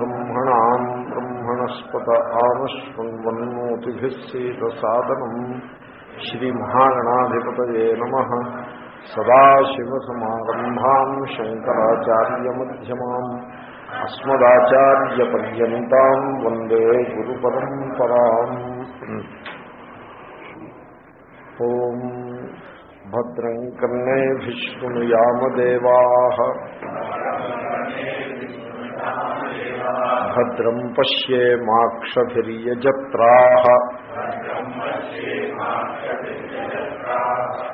ब्रह्मणाम् ब्रह्मणस्पत आमश्वन्वन्नोतिभिः सीतसादनम् श्रीमहागणाधिपतये नमः सदाशिवसमारम्भाम् शङ्कराचार्यमध्यमाम् अस्मदाचार्यपर्यन्ताम् वन्दे गुरुपरम्पराम् ॐ भद्रम् कर्णेभिः शृणुयामदेवाः भद्रम् पश्येमाक्षभिर्यजत्राः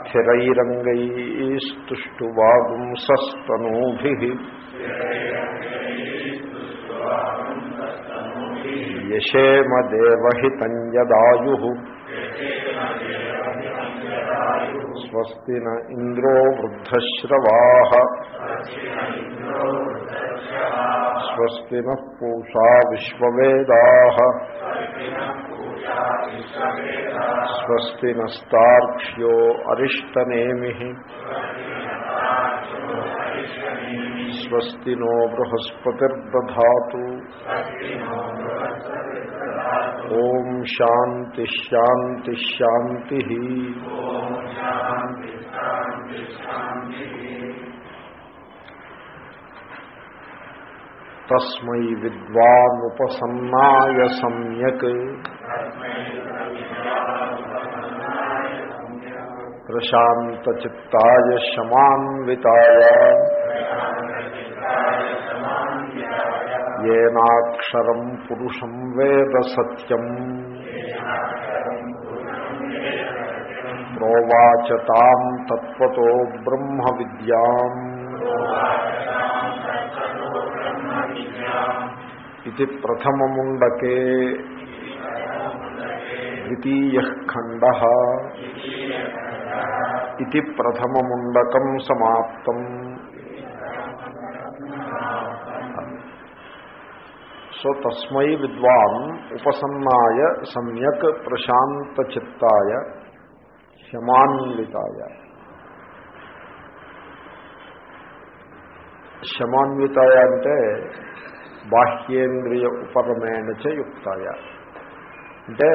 स्थिरैरङ्गैस्तुष्टुवागुंसस्तनूभिः यशेमदेवहितम् यदायुः। स्वस्ति न इन्द्रो वृद्धश्रवाः। स्वस्ति नः पूषा विश्ववेदाः। स्वस्ति नस्तार्क्ष्यो अरिष्टनेमिः। स्वस्ति नो बृहस्पतिर्दधातु। ॐ शान्तिश्शान्तिश्शान्तिः తస్మై విద్వానుపసన్నాయ సమ్యక్. ప్రశాంతచిత్తాయ శమాన్వితాయ. ఏనాక్షరం పురుషం వేద సత్యం. ప్రోవాచ తాం తత్వతో బ్రహ్మ విద్యాం ఇది ప్రథమముండకే. ద్వితీయ ఖండ. ఇది ప్రథమముండకం సమాప్తం. సో తస్మై విద్వాన్ ఉపసన్నాయ సమ్యక్ ప్రశాంతచిత్తాయ శమాన్వితాయ శమాన్వితాయ అంటే బాహ్యేంద్రియ ఉపరమేణచ యుక్తాయ అంటే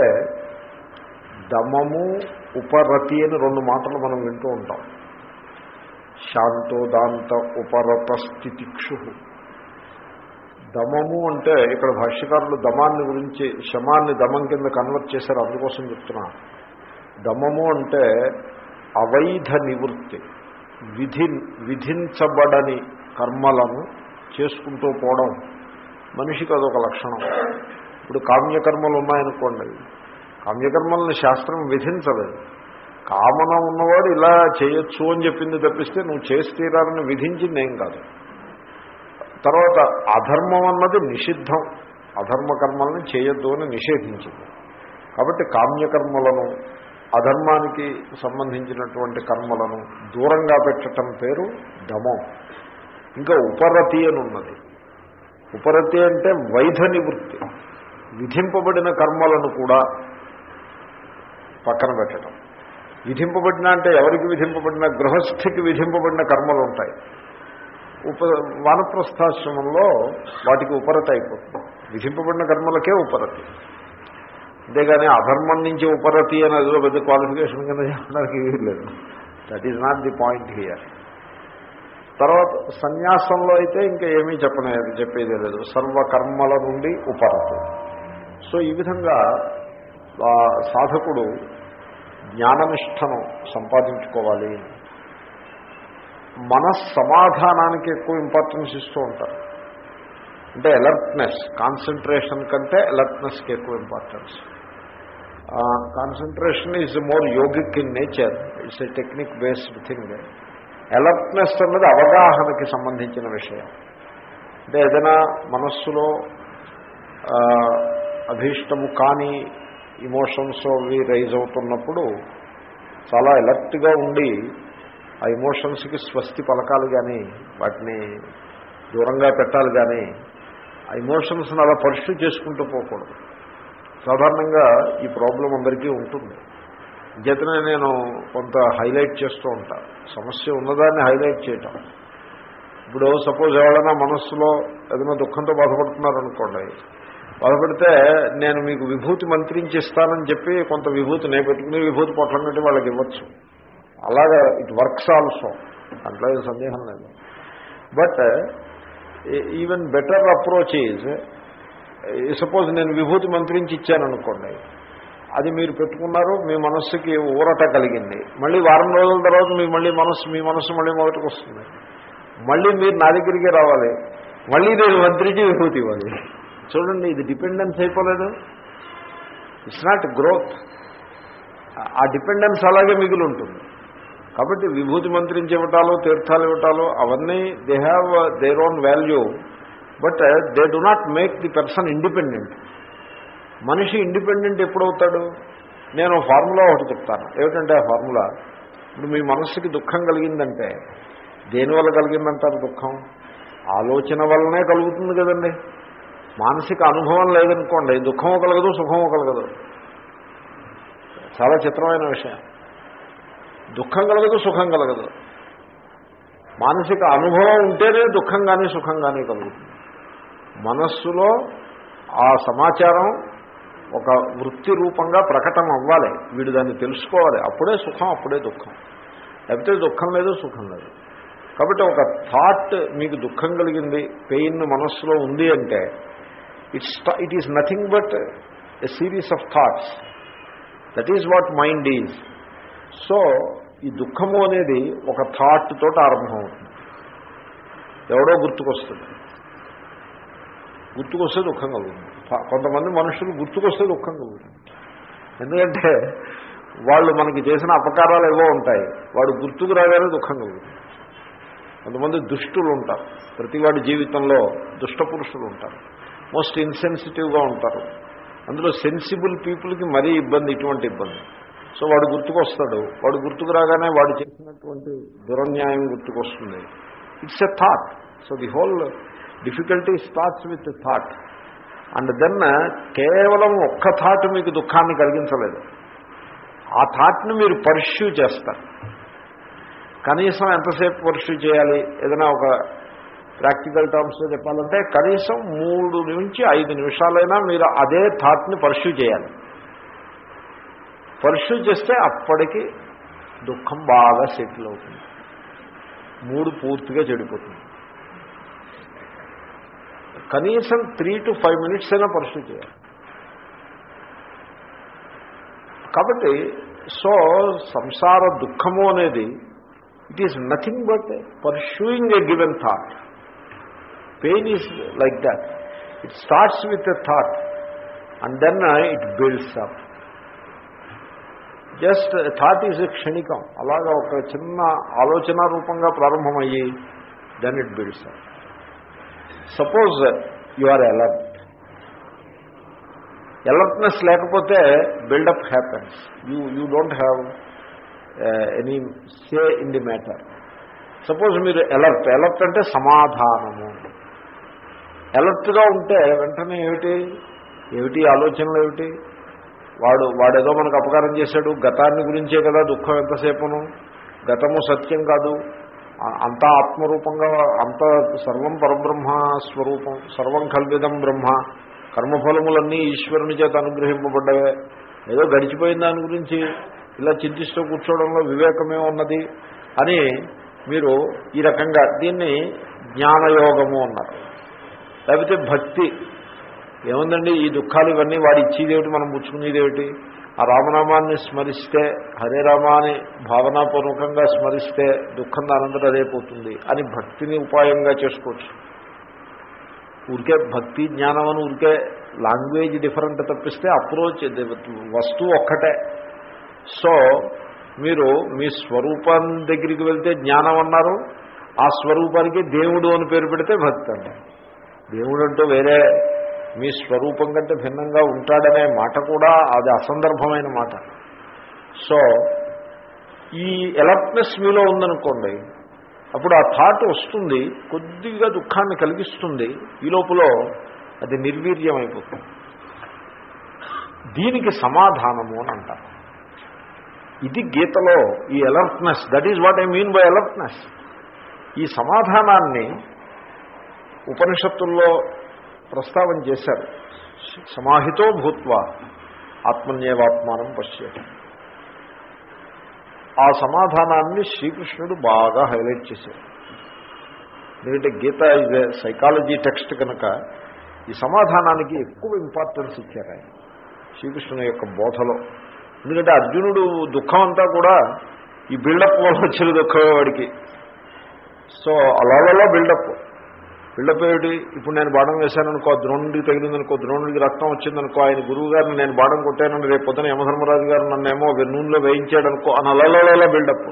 దమము ఉపరతి అని రెండు మాటలు మనం వింటూ ఉంటాం. శాంతోదాంత ఉపరత స్థితిక్షు దమము అంటే ఇక్కడ భాష్యకారులు దమాన్ని గురించి శమాన్ని దమం కింద కన్వర్ట్ చేశారు అందుకోసం చెప్తున్నా. దమము అంటే అవైధ నివృత్తి విధి విధించబడని కర్మలను చేసుకుంటూ పోవడం. మనిషికి అదొక లక్షణం. ఇప్పుడు కామ్యకర్మలు ఉన్నాయనుకోండి. కామ్యకర్మల్ని శాస్త్రం విధించలేదు. కామన ఉన్నవాడు ఇలా చేయొచ్చు అని చెప్పింది తప్పిస్తే నువ్వు చేసి తీరాలని విధించింది ఏం కాదు. తర్వాత అధర్మం అన్నది నిషిద్ధం. అధర్మ కర్మల్ని చేయొద్దు అని నిషేధించింది. కాబట్టి కామ్యకర్మలను అధర్మానికి సంబంధించినటువంటి కర్మలను దూరంగా పెట్టడం పేరు దమం ఇంకా ఉపరతి అని ఉన్నది. ఉపరతి అంటే వైధ నివృత్తి. విధింపబడిన కర్మలను కూడా పక్కన పెట్టడం. విధింపబడిన అంటే ఎవరికి విధింపబడిన? గృహస్థికి విధింపబడిన కర్మలు ఉంటాయి ఉప వానప్రస్థాశ్రమంలో వాటికి ఉపరతి అయిపోతుంది. విధింపబడిన కర్మలకే ఉపరతి. అంతేగాని అధర్మం నుంచి ఉపరతి అని పెద్ద క్వాలిఫికేషన్ కింద చెప్పడానికి లేదు that is not the point here తర్వాత సన్యాసంలో అయితే ఇంకా ఏమీ చెప్పనే చెప్పేదే లేదు. సర్వకర్మల నుండి ఉపరతు. సో ఈ విధంగా సాధకుడు జ్ఞాననిష్టను సంపాదించుకోవాలి. మనస్సమాధానానికి ఎక్కువ ఇంపార్టెన్స్ ఇస్తూ ఉంటారు. అంటే అలర్ట్నెస్ కాన్సన్ట్రేషన్ కంటే అలర్ట్నెస్కి ఎక్కువ importance concentration is more yogic in nature it's a technique based thing alertness అన్నది అవగాహనకి సంబంధించిన విషయం. అంటే ఏదైనా మనస్సులో అభీష్టము కాని ఇమోషన్స్ అవి రైజ్ అవుతున్నప్పుడు చాలా ఎలర్ట్గా ఉండి ఆ ఇమోషన్స్కి స్వస్తి పలకాలు కానీ వాటిని దూరంగా పెట్టాలి కానీ ఆ ఇమోషన్స్ని అలా పర్ష్యూ చేసుకుంటూ పోకూడదు. సాధారణంగా ఈ ప్రాబ్లం అందరికీ ఉంటుంది. చేతనే నేను కొంత హైలైట్ చేస్తూ ఉంటాను సమస్య ఉన్నదాన్ని హైలైట్ చేయటం. ఇప్పుడు సపోజ్ ఎవరైనా మనస్సులో ఏదైనా దుఃఖంతో బాధపడుతున్నారనుకోండి బాధపడితే నేను మీకు విభూతి మంత్రించిస్తానని చెప్పి కొంత విభూతి నేపెట్టుకుని విభూతి పొట్లం కట్టి వాళ్ళకి ఇవ్వచ్చు. అలాగా ఇట్ వర్క్స్ ఆల్సో. దాంట్లో సందేహం లేదు. But even better approach is suppose నేను విభూతి మంత్రించి ఇచ్చాననుకోండి అది మీరు పెట్టుకున్నారు మీ మనస్సుకి ఊరట కలిగింది. మళ్ళీ వారం రోజుల తర్వాత మీ మళ్ళీ మనస్సు మీ మనస్సు మళ్ళీ మొదటికి వస్తుంది. మళ్ళీ మీరు నా దగ్గరికి రావాలి. మళ్ళీ నేను మంత్రించి విభూతి ఇవ్వాలి. చూడండి ఇది డిపెండెన్స్ అయిపోలేదు. ఇట్స్ నాట్ గ్రోత్ ఆ డిపెండెన్స్ అలాగే మిగిలి ఉంటుంది. కాబట్టి విభూతి మంత్రించి ఇవ్వటాలు తీర్థాలు ఇవ్వటాలు అవన్నీ they have their own value but they do not make the person independent మనిషి ఇండిపెండెంట్ ఎప్పుడవుతాడు? నేను ఫార్ములా ఒకటి చెప్తాను. ఏమిటంటే ఆ ఫార్ములా? ఇప్పుడు మీ మనస్సుకి దుఃఖం కలిగిందంటే దేనివల్ల కలిగిందంటారు దుఃఖం? ఆలోచన వల్లనే కలుగుతుంది కదండి. మానసిక అనుభవం లేదనుకోండి దుఃఖము కలగదు సుఖము కలగదు. చాలా చిత్రమైన విషయం. దుఃఖం కలగదు సుఖం కలగదు. మానసిక అనుభవం ఉంటేనే దుఃఖం కానీ సుఖం కానీ కలుగుతుంది. మనస్సులో ఆ సమాచారం ఒక వృత్తి రూపంగా ప్రకటన అవ్వాలి. వీడు దాన్ని తెలుసుకోవాలి. అప్పుడే సుఖం అప్పుడే దుఃఖం. లేకపోతే దుఃఖం లేదు సుఖం లేదు. కాబట్టి ఒక థాట్ మీకు దుఃఖం కలిగింది పెయిన్ మనస్సులో ఉంది అంటే it's it is nothing but a series of thoughts that is what mind is so ఈ దుఃఖము అనేది ఒక థాట్ తోటి ఆరంభమవుతుంది ఎవడో గుర్తుకొస్తుంది గుర్తుకొస్తే దుఃఖం కలుగుతుంది. కొంతమంది మనుషులు గుర్తుకొస్తే దుఃఖం కలుగుతుంది ఎందుకంటే వాళ్ళు మనకి చేసిన అపకారాలు ఏవో ఉంటాయి. వాడు గుర్తుకు రాగానే దుఃఖం కలుగుతుంది కొంతమంది దుష్టులు ఉంటారు. ప్రతివాడి జీవితంలో దుష్ట పురుషులు ఉంటారు. మోస్ట్ ఇన్సెన్సిటివ్గా ఉంటారు. అందులో సెన్సిబుల్ పీపుల్కి మరీ ఇబ్బంది ఇటువంటి ఇబ్బంది. సో వాడు గుర్తుకొస్తాడు. వాడు గుర్తుకు రాగానే వాడు చేసినటువంటి దురన్యాయం గుర్తుకొస్తుంది. It's a thought so the whole difficulty starts with thought and then కేవలం ఒక్క థాట్ మీకు దుఃఖాన్ని కలిగించలేదు. ఆ థాట్ని మీరు పర్ష్యూ చేస్తారు. కనీసం ఎంతసేపు పర్ష్యూ చేయాలి? ఏదైనా ఒక ప్రాక్టికల్ టర్మ్స్లో చెప్పాలంటే కనీసం మూడు నుంచి ఐదు నిమిషాలైనా మీరు అదే థాట్ని పర్ష్యూ చేయాలి. పర్ష్యూ చేస్తే అప్పటికి దుఃఖం బాగా సెటిల్ అవుతుంది. మూడు పూర్తిగా చెడిపోతుంది. కనీసం త్రీ టు ఫైవ్ మినిట్స్ అయినా పర్ష్యూ చేయాలి. కాబట్టి సో సంసార దుఃఖము అనేది it is nothing but pursuing a given thought pain is like that it starts with a thought and then it builds up just thought is క్షణికం. అలాగా ఒక చిన్న ఆలోచన రూపంగా ప్రారంభమయ్యి then it builds up suppose you are alert alertness లేకపోతే buildup happens you you don't have any say in the matter suppose మీరు alert alert అంటే సమాధానము. అలర్ట్గా ఉంటే వెంటనే ఏమిటి? ఏమిటి? ఆలోచనలు ఏమిటి? వాడు వాడేదో మనకు అపకారం చేశాడు. గతాన్ని గురించే కదా దుఃఖం ఎంతసేపును? గతము సత్యం కాదు. అంతా ఆత్మరూపంగా అంత సర్వం పరబ్రహ్మ స్వరూపం సర్వం కల్విదం బ్రహ్మ కర్మఫలములన్నీ ఈశ్వరుని చేత అనుగ్రహింపబడ్డవే. ఏదో గడిచిపోయిన దాని గురించి ఇలా చింతిస్తూ కూర్చోవడంలో వివేకమే ఉన్నది అని మీరు ఈ రకంగా దీన్ని జ్ఞానయోగము అన్నారు. లేకపోతే భక్తి. ఏముందండి? ఈ దుఃఖాలు ఇవన్నీ వాడు ఇచ్చేదేమిటి? మనం పుచ్చుకునేదేమిటి? ఆ రామనామాన్ని స్మరిస్తే హరే రామ భావనాపూర్వకంగా స్మరిస్తే దుఃఖం దానంతట అదే పోతుంది. అని భక్తిని ఉపాయంగా చేసుకోవచ్చు. ఊరికే భక్తి జ్ఞానం అని ఊరికే లాంగ్వేజ్ డిఫరెంట్ తప్పిస్తే అప్రోచ్ వస్తువు ఒక్కటే. సో మీరు మీ స్వరూపం దగ్గరికి వెళ్తే జ్ఞానం అన్నారు. ఆ స్వరూపానికి దేవుడు అని పేరు పెడితే భక్తి అంటారు దేవుడు అంటూ వేరే మీ స్వరూపం కంటే భిన్నంగా ఉంటాడనే మాట కూడా అది అసందర్భమైన మాట. సో ఈ ఎలర్ట్నెస్ మీలో ఉందనుకోండి అప్పుడు ఆ థాట్ వస్తుంది కొద్దిగా దుఃఖాన్ని కలిగిస్తుంది ఈ లోపల అది నిర్వీర్యం అయిపోతుంది దీనికి సమాధానము అని అంటారు. ఇది గీతలో ఈ alertness that is what I mean by alertness ఈ సమాధానాన్ని ఉపనిషత్తుల్లో ప్రస్తావన చేశారు. సమాహితో భూత్వ ఆత్మన్యేవాత్మానం పశ్చేట ఆ సమాధానాన్ని శ్రీకృష్ణుడు బాగా హైలైట్ చేశారు. ఎందుకంటే గీత ఇదే సైకాలజీ టెక్స్ట్ కనుక ఈ సమాధానానికి ఎక్కువ ఇంపార్టెన్స్ ఇచ్చారు ఆయన శ్రీకృష్ణుని యొక్క బోధలో. ఎందుకంటే అర్జునుడు దుఃఖం అంతా కూడా ఈ బిల్డప్ వల్ల వచ్చిన దుఃఖమే వాడికి. సో అలాగలా బిల్డప్ బిల్డప్ ఏమిటి? ఇప్పుడు నేను బాణం వేశాననుకో ద్రోణుడికి తగిలిందనుకో ద్రోణుడికి రక్తం వచ్చిందనుకో ఆయన గురువు గారిని నేను బాణం కొట్టానని రేపు పొద్దున యమధర్మరాజు గారు నన్నేమో నూనెలో వేయించాడనుకో అని అలలలలా బిల్డప్.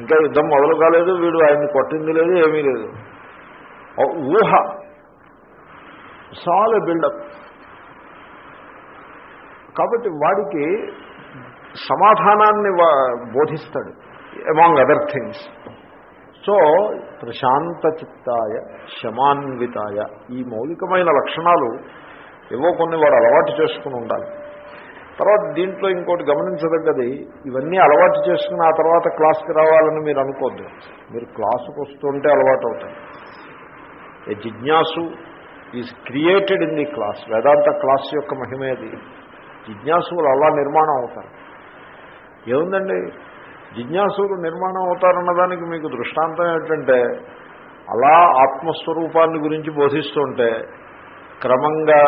ఇంకా యుద్ధం మొదలు కాలేదు వీడు ఆయన్ని కొట్టింది లేదు ఏమీ లేదు. ఊహ సాల్ బిల్డప్. కాబట్టి వాడికి సమాధానాన్ని బోధిస్తాడు అమాంగ్ అదర్ థింగ్స్ సో ప్రశాంత చిత్తాయ శమాన్వితాయ ఈ మౌలికమైన లక్షణాలు ఏవో కొన్ని వాడు అలవాటు చేసుకుని ఉండాలి. తర్వాత దీంట్లో ఇంకోటి గమనించదగ్గది ఇవన్నీ అలవాటు చేసుకుని ఆ తర్వాత క్లాస్కి రావాలని మీరు అనుకోద్దు. మీరు క్లాసుకు వస్తుంటే అలవాటు అవుతుంది ఏ జిజ్ఞాసు is created in the class Vedanta class యొక్క మహిమేది జిజ్ఞాసులు అలా నిర్మాణం అవుతారు. ఏముందండి? జిజ్ఞాసులు నిర్మాణం అవుతారన్నదానికి మీకు దృష్టాంతం ఏంటంటే అలా ఆత్మస్వరూపాన్ని గురించి బోధిస్తుంటే క్రమంగా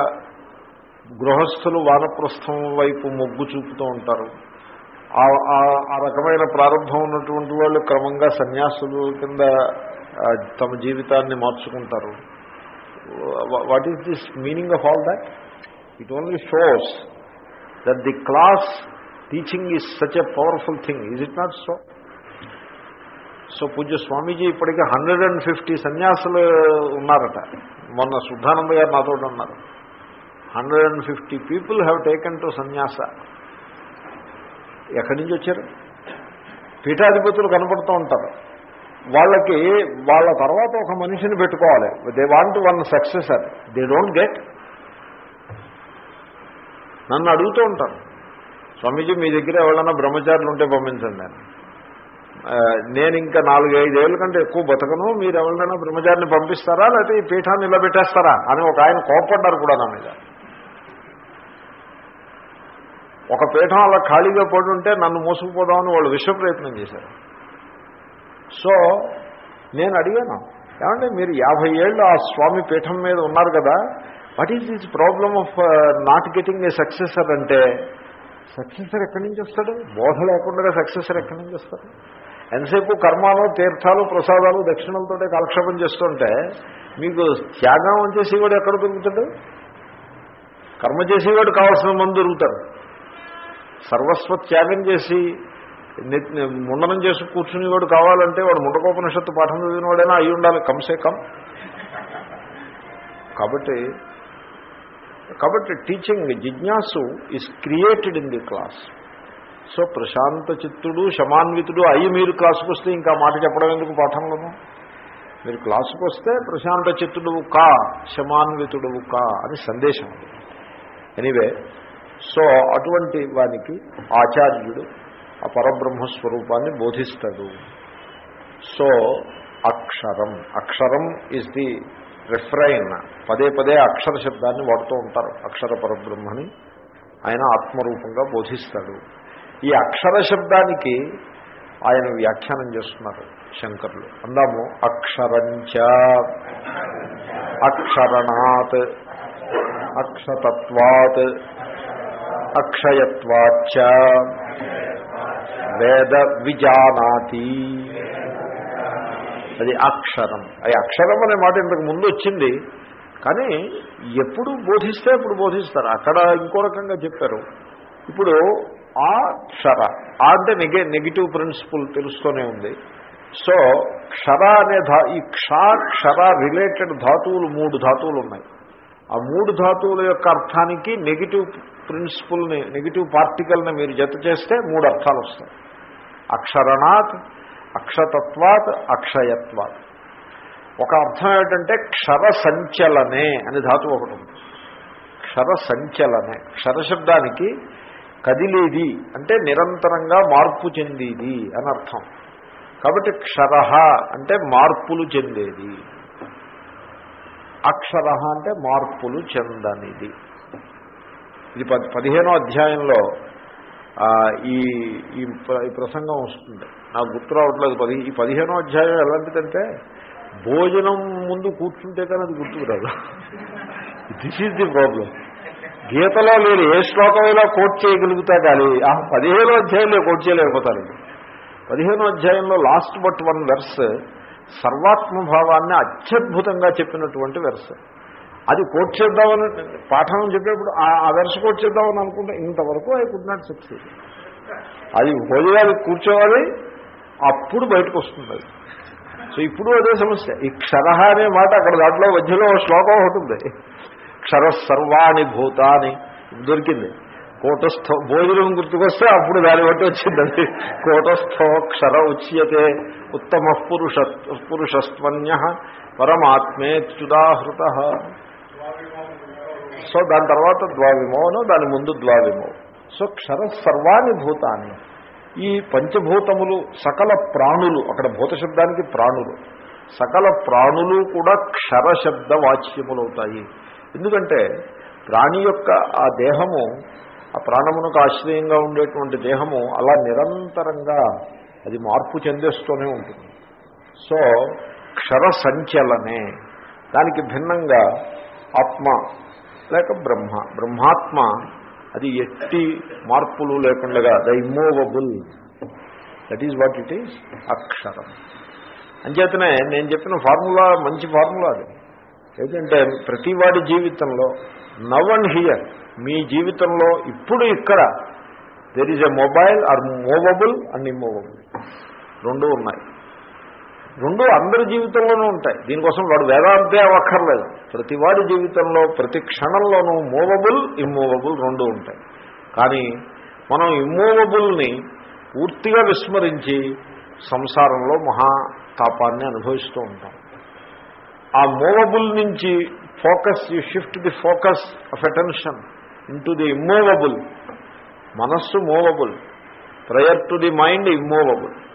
గృహస్థులు వానప్రస్థం వైపు మొగ్గు చూపుతూ ఉంటారు. ఆ రకమైన ప్రారంభం ఉన్నటువంటి వాళ్ళు క్రమంగా సన్యాసులు కింద తమ జీవితాన్ని మార్చుకుంటారు. What is this meaning of all that? It only shows that the class teaching is such a powerful thing is it not so so పూజ్య స్వామీజీ ఇప్పటికే హండ్రెడ్ అండ్ ఫిఫ్టీ సన్యాసులు ఉన్నారట. మొన్న శుద్ధానంద గారు నాతో ఉన్నారు. Hundred and fifty people have taken to సన్యాస ఎక్కడి నుంచి వచ్చారు? పీఠాధిపతులు కనపడుతూ ఉంటారు. వాళ్ళకి వాళ్ళ తర్వాత ఒక మనిషిని పెట్టుకోవాలి. They want one successor they don't get నన్ను అడుగుతూ ఉంటారు. స్వామీజీ మీ దగ్గర ఎవరైనా బ్రహ్మచారులు ఉంటే పంపించండి నేను. నేను ఇంకా నాలుగైదేళ్ళ కంటే ఎక్కువ బతకను. మీరు ఎవరినైనా బ్రహ్మచారిని పంపిస్తారా? లేకపోతే ఈ పీఠాన్ని ఇలా పెట్టేస్తారా అని ఒక ఆయన కోప్పడ్డారు కూడా నా మీద. ఒక పీఠం అలా ఖాళీగా పడి ఉంటే నన్ను మోసుకుపోదామని వాళ్ళు విశ్వ ప్రయత్నం చేశారు. సో నేను అడిగాను ఏమంటే మీరు యాభై ఏళ్ళు ఆ స్వామి పీఠం మీద ఉన్నారు కదా. What is this problem of not getting a successor అంటే సక్సెసర్ ఎక్కడి నుంచి వస్తాడు? బోధ లేకుండా సక్సెసర్ ఎక్కడి నుంచి వస్తాడు? ఎంతసేపు కర్మాలు తీర్థాలు ప్రసాదాలు దక్షిణలతో కాలక్షేపం చేస్తుంటే మీకు త్యాగం చేసేవాడు ఎక్కడ దొరుకుతాడు? కర్మ చేసేవాడు కావాల్సిన మంది దొరుకుతాడు. సర్వస్వ త్యాగం చేసి ముండనం చేసి కూర్చునేవాడు కావాలంటే వాడు ముండకోపనిషత్తు పాఠం చదివినవాడైనా అయి ఉండాలి కంసే కమ్. కాబట్టి కాబట్టి teaching jijnasu is created in the class so ప్రశాంత చిత్తుడు శమాన్వితుడు అయ్యి మీరు క్లాసుకు వస్తే ఇంకా మాట చెప్పడం ఎందుకు పాఠంలోనూ మీరు క్లాసుకు వస్తే ప్రశాంత చిత్తుడువు కా శమాన్వితుడువు కా అని సందేశం. ఎనీవే సో అటువంటి వానికి ఆచార్యుడు ఆ పరబ్రహ్మస్వరూపాన్ని బోధిస్తాడు. సో అక్షరం అక్షరం ఈజ్ ది రిఫ్రైన్ పదే పదే అక్షర శబ్దాన్ని వాడుతూ ఉంటారు. అక్షర పరబ్రహ్మని ఆయన ఆత్మరూపంగా బోధిస్తాడు. ఈ అక్షర శబ్దానికి ఆయన వ్యాఖ్యానం చేస్తున్నారు శంకర్లు. అందాము అక్షరంచ అక్షరణాత్ అక్షతత్వాత్ అక్షయత్వాచ వేద విజానాతి. అది అక్షరం. అది అక్షరం అనే మాట ఇంతకు ముందు వచ్చింది. కానీ ఎప్పుడు బోధిస్తే అప్పుడు బోధిస్తారు. అక్కడ ఇంకో రకంగా చెప్పారు. ఇప్పుడు ఆ క్షర ఆ అంటే నెగే నెగిటివ్ ప్రిన్సిపల్ తెలుస్తూనే ఉంది. సో క్షర అనే ధా ఈ క్షా క్షర రిలేటెడ్ ధాతువులు మూడు ధాతువులు ఉన్నాయి. ఆ మూడు ధాతువుల యొక్క అర్థానికి నెగిటివ్ ప్రిన్సిపుల్ని నెగిటివ్ పార్టికల్ని మీరు జత చేస్తే మూడు అర్థాలు వస్తాయి. అక్షరణాత్ అక్షతత్వాత్ అక్షయత్వాత్. ఒక అర్థం ఏమిటంటే క్షర సంచలనే అని ధాతువు ఒకటి ఉంది. క్షర సంచలనే క్షరశబ్దానికి కదిలేది అంటే నిరంతరంగా మార్పు చెందేది అని అర్థం. కాబట్టి క్షర అంటే మార్పులు చెందేది. అక్షర అంటే మార్పులు చెందనిది. ఇది పది పదిహేనో అధ్యాయంలో ఈ ఈ ఈ ప్రసంగం వస్తుంది. నాకు గుర్తు రావట్లేదు. పది ఈ పదిహేనో అధ్యాయం ఎలాంటిదంటే భోజనం ముందు కూర్చుంటే కానీ అది గుర్తుకు రాదు. దిస్ ఈజ్ ది ప్రాబ్లం గీతలో మీరు ఏ శ్లోకంలో కోట్ చేయగలుగుతా కానీ ఆ పదిహేనో అధ్యాయంలో కోట్ చేయలేకపోతారు. పదిహేనో అధ్యాయంలో లాస్ట్ బట్ వన్ వెర్స్ సర్వాత్మభావాన్ని అత్యద్భుతంగా చెప్పినటువంటి వెర్స్ అది కోట్ చేద్దామని పాఠం చెప్పేప్పుడు ఆ- వెర్స్ కోట్ చేద్దామని అనుకుంటే ఇంతవరకు ఐ కుడ్ నాట్ సక్సీడ్ అది భోజనానికి కూర్చోవాలి అప్పుడు బయటకు వస్తుంది సో ఇప్పుడు అదే సమస్య. ఈ క్షర అనే మాట అక్కడ దాంట్లో మధ్యలో శ్లోకం ఒకటి ఉంది. క్షర సర్వాణి భూతాని దొరికింది. కోటస్థ భోజనం గుర్తుకొస్తే అప్పుడు దాన్ని బట్టి వచ్చింది అది కోటస్థో క్షర ఉచ్యతే ఉత్తమ పురుష పురుషస్త్వన్య పరమాత్మేత్యుదాహృత సో దాని తర్వాత ద్వావిమోను దాని ముందు ద్వావిమో. సో క్షర సర్వాణి భూతాన్ని ఈ పంచభూతములు సకల ప్రాణులు అక్కడ భూత శబ్దానికి ప్రాణులు. సకల ప్రాణులు కూడా క్షర శబ్ద వాచ్యములవుతాయి. ఎందుకంటే ప్రాణి యొక్క ఆ దేహము ఆ ప్రాణమునకు ఆశ్రయంగా ఉండేటువంటి దేహము అలా నిరంతరంగా అది మార్పు చెందేస్తూనే ఉంటుంది. సో క్షర సంచలనే. దానికి భిన్నంగా ఆత్మ లేక బ్రహ్మ. బ్రహ్మాత్మ అది ఎట్టి మార్పులు లేకుండా the immovable. That is what it is అక్షరం. అంచేతనే నేను చెప్పిన ఫార్ములా మంచి ఫార్ములా అది. ఏంటంటే ప్రతివాడి జీవితంలో నవ్ అండ్ హియర్ మీ జీవితంలో ఇప్పుడు ఇక్కడ there is a mobile or movable and immovable రెండూ ఉన్నాయి. రెండు అందరి జీవితంలోనూ ఉంటాయి. దీనికోసం వాడు వేదాంతే అక్కర్లేదు ప్రతి వాడి జీవితంలో ప్రతి క్షణంలోనూ మూవబుల్ ఇమ్మూవబుల్ రెండు ఉంటాయి. కానీ మనం ఇమ్మూవబుల్ని పూర్తిగా విస్మరించి సంసారంలో మహాతాపాన్ని అనుభవిస్తూ ఉంటాం. ఆ మూవబుల్ నుంచి focus you shift the focus of attention into the immovable. మనస్సు movable. Prior to the mind immovable.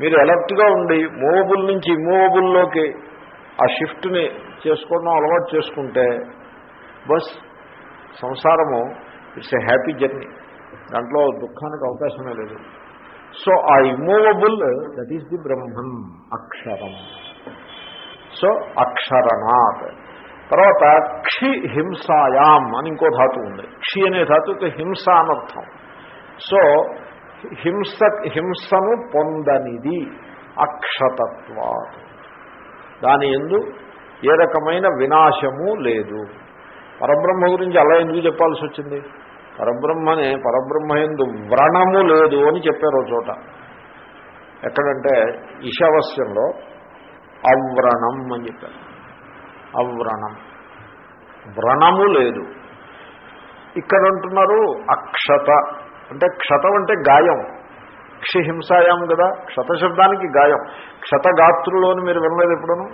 మీరు అలర్ట్గా ఉండి మూవబుల్ నుంచి ఇమూవబుల్లోకి ఆ షిఫ్ట్ని చేసుకోవడం అలవాటు చేసుకుంటే బస్ సంసారము ఇట్స్ ఎ హ్యాపీ జర్నీ దాంట్లో దుఃఖానికి అవకాశమే లేదు. సో ఆ ఇమూవబుల్ దట్ ఈస్ ది బ్రహ్మం అక్షరం. సో అక్షరణాత్ తర్వాత క్షి హింసాయాం అని ఇంకో ధాతు ఉంది. క్షి అనే ధాతుకి హింస అనర్థం. సో హింస హింసను పొందనిది అక్షతత్వా దాని ఎందు ఏ రకమైన వినాశము లేదు. పరబ్రహ్మ గురించి అలా ఎందుకు చెప్పాల్సి వచ్చింది? పరబ్రహ్మనే పరబ్రహ్మ ఎందు వ్రణము లేదు అని చెప్పారు చోట. ఎక్కడంటే ఈశావస్యంలో అవ్రణం అని చెప్పారు. అవ్రణం. వ్రణము లేదు. ఇక్కడ అంటున్నారు అక్షత. అంటే క్షతం అంటే గాయం. క్షిహింసాయాం కదా క్షతశబ్దానికి గాయం. క్షతగాత్రులు అని మీరు వినలేదు ఎప్పుడను?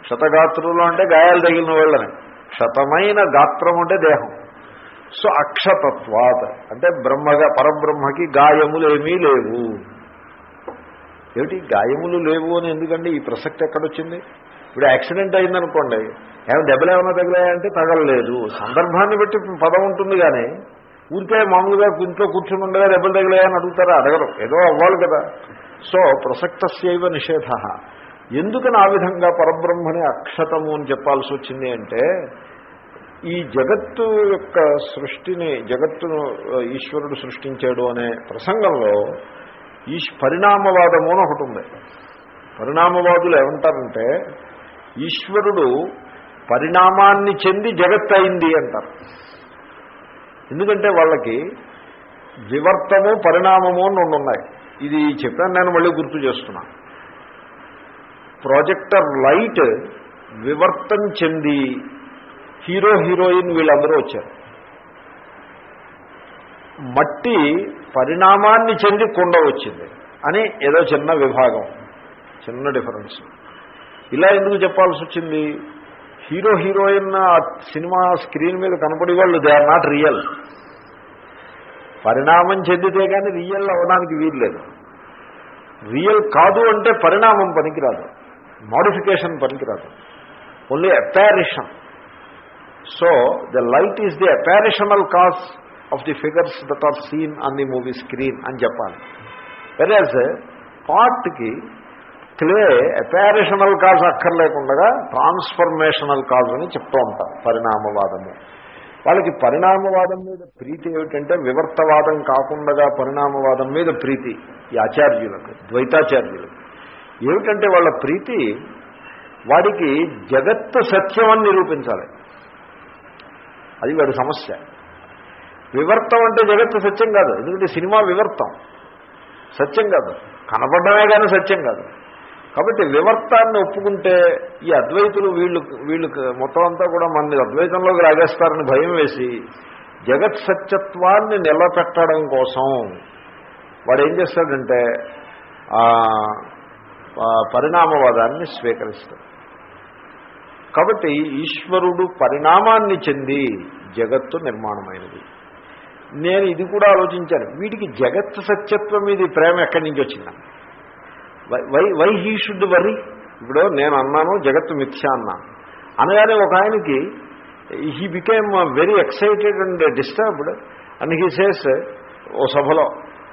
క్షతగాత్రులు అంటే గాయాలు తగిలిన వాళ్ళని. క్షతమైన గాత్రం అంటే దేహం. సో అక్షతత్వాత్. అంటే బ్రహ్మగా పరబ్రహ్మకి గాయములు ఏమీ లేవు. ఏమిటి? గాయములు లేవు అని ఎందుకండి ఈ ప్రసక్తి ఎక్కడొచ్చింది? ఇప్పుడు యాక్సిడెంట్ అయిందనుకోండి ఏమైనా దెబ్బలు ఏమైనా తగిలాయంటే తగలలేదు. సందర్భాన్ని బట్టి పదం ఉంటుంది కానీ ఊరికే మామూలుగా ఇంట్లో కూర్చుని ఉండగా దెబ్బలు తగిలాయని అడుగుతారా? అడగరు. ఏదో అవ్వాలి కదా. సో ప్రసక్తస్యవ నిషేధ. ఎందుకని ఆ విధంగా పరబ్రహ్మని అక్షతము అని చెప్పాల్సి వచ్చింది అంటే ఈ జగత్తు యొక్క సృష్టిని జగత్తును ఈశ్వరుడు సృష్టించాడు అనే ప్రసంగంలో ఈ పరిణామవాదము అని ఒకటి ఉంది. పరిణామవాదులు ఏమంటారంటే ఈశ్వరుడు పరిణామాన్ని చెంది జగత్ అయింది అంటారు. ఎందుకంటే వాళ్ళకి వివర్తము పరిణామము అని రెండు ఉన్నాయి. ఇది చెప్పాను నేను మళ్ళీ గుర్తు చేస్తున్నా. ప్రాజెక్టర్ లైట్ వివర్తం చెంది హీరో హీరోయిన్ వీళ్ళందరూ వచ్చారు. మట్టి పరిణామాన్ని చెంది కుండ వచ్చింది అని ఏదో చిన్న విభాగం చిన్న డిఫరెన్స్. ఇలా ఎందుకు చెప్పాల్సి వచ్చింది? హీరో హీరోయిన్ ఆ సినిమా స్క్రీన్ మీద కనపడే వాళ్ళు దే ఆర్ నాట్ రియల్. పరిణామం చెందితే కానీ రియల్ అవ్వడానికి వీల్లేదు. రియల్ కాదు అంటే పరిణామం పనికిరాదు. మాడిఫికేషన్ పనికిరాదు. Only apparition so the light is the apparitional cause of the figures that are seen on the movie screen అని చెప్పాలి వెరాజ్ పార్ట్కి క్లే అపారిషనల్ కాజ్ అక్కర్లేకుండా ట్రాన్స్ఫర్మేషనల్ కాజ్ అని చెప్తూ ఉంటారు పరిణామవాదము. వాళ్ళకి పరిణామవాదం మీద ప్రీతి ఏమిటంటే వివర్తవాదం కాకుండా పరిణామవాదం మీద ప్రీతి ఈ ఆచార్యులకు ద్వైతాచార్యులకు. ఏమిటంటే వాళ్ళ ప్రీతి వాడికి జగత్తు సత్యం అని నిరూపించాలి. అది వాడి సమస్య. వివర్తం అంటే జగత్తు సత్యం కాదు ఎందుకంటే సినిమా వివర్తం. సత్యం కాదు. కనపడమే కానీ సత్యం కాదు. కాబట్టి వివర్తాన్ని ఒప్పుకుంటే ఈ అద్వైతులు వీళ్ళు వీళ్ళు మొత్తం అంతా కూడా మన అద్వైతంలోకి లాగేస్తారని భయం వేసి జగత్ సత్యత్వాన్ని నిలబెట్టడం కోసం వాడు ఏం చేస్తాడంటే పరిణామవాదాన్ని స్వీకరిస్తాడు. కాబట్టి ఈశ్వరుడు పరిణామాన్ని చెంది జగత్తు నిర్మాణమైనది. నేను ఇది కూడా ఆలోచించాను. వీటికి జగత్ సత్యత్వం మీద ప్రేమ ఎక్కడి నుంచి వచ్చిందండి why why he should worry? ఇప్పుడు నేను అన్నాను జగత్తు మిథ్య అన్నాను అనగానే ఒక ఆయనకి he became very excited and disturbed and he says oh సభలో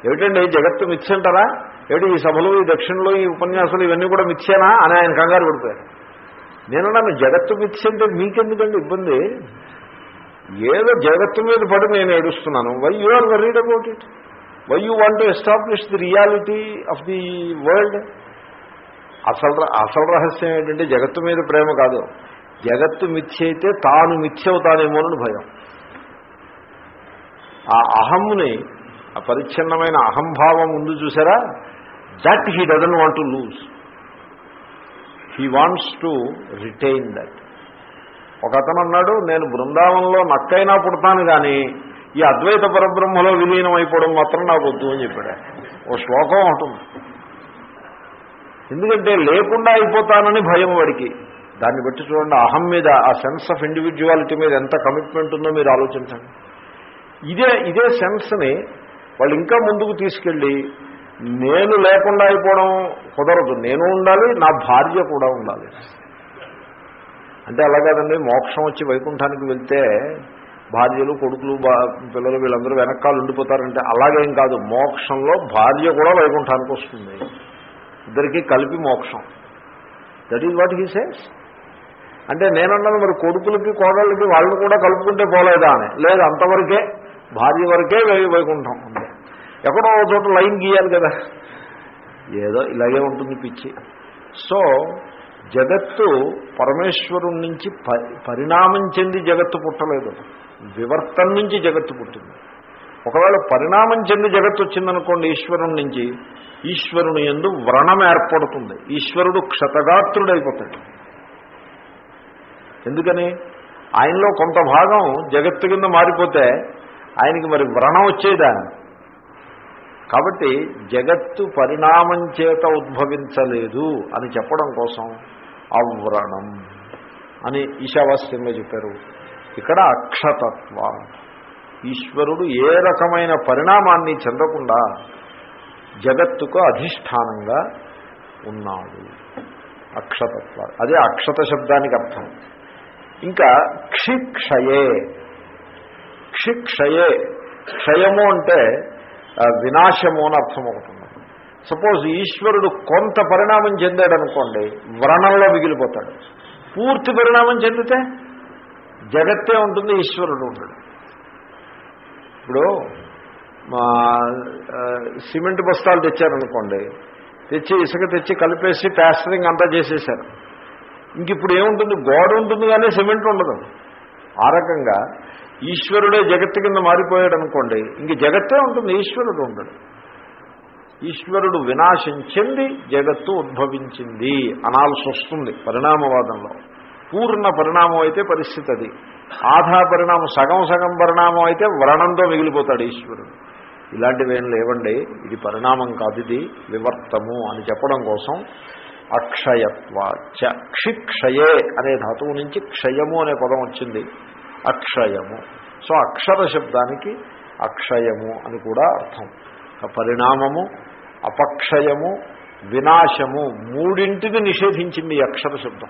ఏమిటండి జగత్తు మిథ్య అంటారా? ఏమిటి ఈ సభలు ఈ దక్షిణలో ఈ ఉపన్యాసాలు ఇవన్నీ కూడా మిథ్యనా? అని ఆయన కంగారు పడిపోయారు. నేను నన్ను జగత్తు మిథ్య అంటే మీకెందుకండి ఇబ్బంది? ఏదో జగత్తు మీద పడి నేను ఏడుస్తున్నాను. Why you are worried about it why you want to establish the reality of the world అసలు అసలు రహస్యం ఏంటంటే జగత్తు మీద ప్రేమ కాదు. జగత్తు మిథ్య అయితే తాను మిథ్య అవుతానేమోనని భయం. ఆ అహంని ఆ పరిచ్ఛిన్నమైన అహంభావం ముందు చూసారా? That he doesn't want to lose he wants to retain that ఒక అతను అన్నాడు నేను బృందావనంలో నక్కైనా పుడతాను కానీ ఈ అద్వైత పరబ్రహ్మలో విలీనం అయిపోవడం మాత్రం నాకు వద్దు అని చెప్పాడు. ఓ శ్లోకం ఉంటుంది. ఎందుకంటే లేకుండా అయిపోతానని భయం వాడికి. దాన్ని బట్టి చూడండి అహం మీద ఆ సెన్స్ ఆఫ్ ఇండివిజువాలిటీ మీద ఎంత కమిట్మెంట్ ఉందో మీరు ఆలోచించండి. ఇదే ఇదే సెన్స్ని వాళ్ళు ఇంకా ముందుకు తీసుకెళ్ళి నేను లేకుండా అయిపోవడం కుదరదు. నేను ఉండాలి నా భార్య కూడా ఉండాలి. అంటే అలాగేదండి మోక్షం వచ్చి వైకుంఠానికి వెళ్తే భార్యలు కొడుకులు పిల్లలు వీళ్ళందరూ వెనకాల ఉండిపోతారంటే అలాగేం కాదు. మోక్షంలో భార్య కూడా వైకుంఠానికి వస్తుంది. ఇద్దరికీ కలిపి మోక్షం. That is what he says అంటే నేనన్నాను మరి కొడుకులకి కోడళ్ళకి వాళ్ళని కూడా కలుపుకుంటే పోలేదా అని. లేదు అంతవరకే. భార్య వరకే వైకుంఠం ఉంది. ఎక్కడో చోట లైన్ గీయాలి కదా. ఏదో ఇలాగే ఉంటుంది పిచ్చి. సో జగత్తు పరమేశ్వరుడి నుంచి పరిణామం చెంది జగత్తు పుట్టలేదు. వివర్తం నుంచి జగత్తు పుట్టింది. ఒకవేళ పరిణామం చెంది జగత్తు వచ్చిందనుకోండి ఈశ్వరుడి నుంచి ఈశ్వరుని ఎందు వ్రణం ఏర్పడుతుంది. ఈశ్వరుడు క్షతగాత్రుడైపోతాడు. ఎందుకని? ఆయనలో కొంత భాగం జగత్తు కింద మారిపోతే ఆయనకి మరి వ్రణం వచ్చేదా? కాబట్టి జగత్తు పరిణామం చేత ఉద్భవించలేదు అని చెప్పడం కోసం అవ్రణం అని ఈశావాస్యంగా చెప్పారు. ఇక్కడ అక్షతత్వ ఈశ్వరుడు ఏ రకమైన పరిణామాన్ని చెందకుండా జగత్తుకు అధిష్టానంగా ఉన్నాడు. అక్షతత్వ అదే అక్షత శబ్దానికి అర్థం. ఇంకా క్షిక్షయే. క్షిక్షయే. క్షయము అంటే వినాశము అని అర్థం ఒకటి సపోజ్ ఈశ్వరుడు కొంత పరిణామం చెందాడు అనుకోండి వ్రణంలో మిగిలిపోతాడు. పూర్తి పరిణామం చెందితే జగత్తే ఉంటుంది ఈశ్వరుడు ఉంటాడు. ఇప్పుడు మా సిమెంట్ బస్తాలు తెచ్చారనుకోండి తెచ్చి ఇసుక తెచ్చి కలిపేసి ప్యాస్టరింగ్ అంతా చేసేసారు ఇంక ఇప్పుడు ఏముంటుంది? గోడ ఉంటుంది కానీ సిమెంట్ ఉండదు. ఆ రకంగా ఈశ్వరుడే జగత్తు కింద మారిపోయాడు అనుకోండి ఇంక జగత్తే ఉంటుంది ఈశ్వరుడు ఉండడు. ఈశ్వరుడు వినాశం చెంది జగత్తు ఉద్భవించింది అనాల్సి వస్తుంది పరిణామవాదంలో. పూర్ణ పరిణామం అయితే పరిస్థితి అది. ఆధా పరిణామం సగం సగం పరిణామం అయితే వ్రణంతో మిగిలిపోతాడు ఈశ్వరుడు. ఇలాంటివేం లేవండి. ఇది పరిణామం కాదు ఇది వివర్తము అని చెప్పడం కోసం అక్షయత్వాచ క్షిక్షయే అనే ధాతువు నుంచి క్షయము అనే పదం వచ్చింది. అక్షయము. సో అక్షర శబ్దానికి అక్షయము అని కూడా అర్థం. పరిణామము అపక్షయము వినాశము మూడింటిని నిషేధించింది ఈ అక్షర శబ్దం.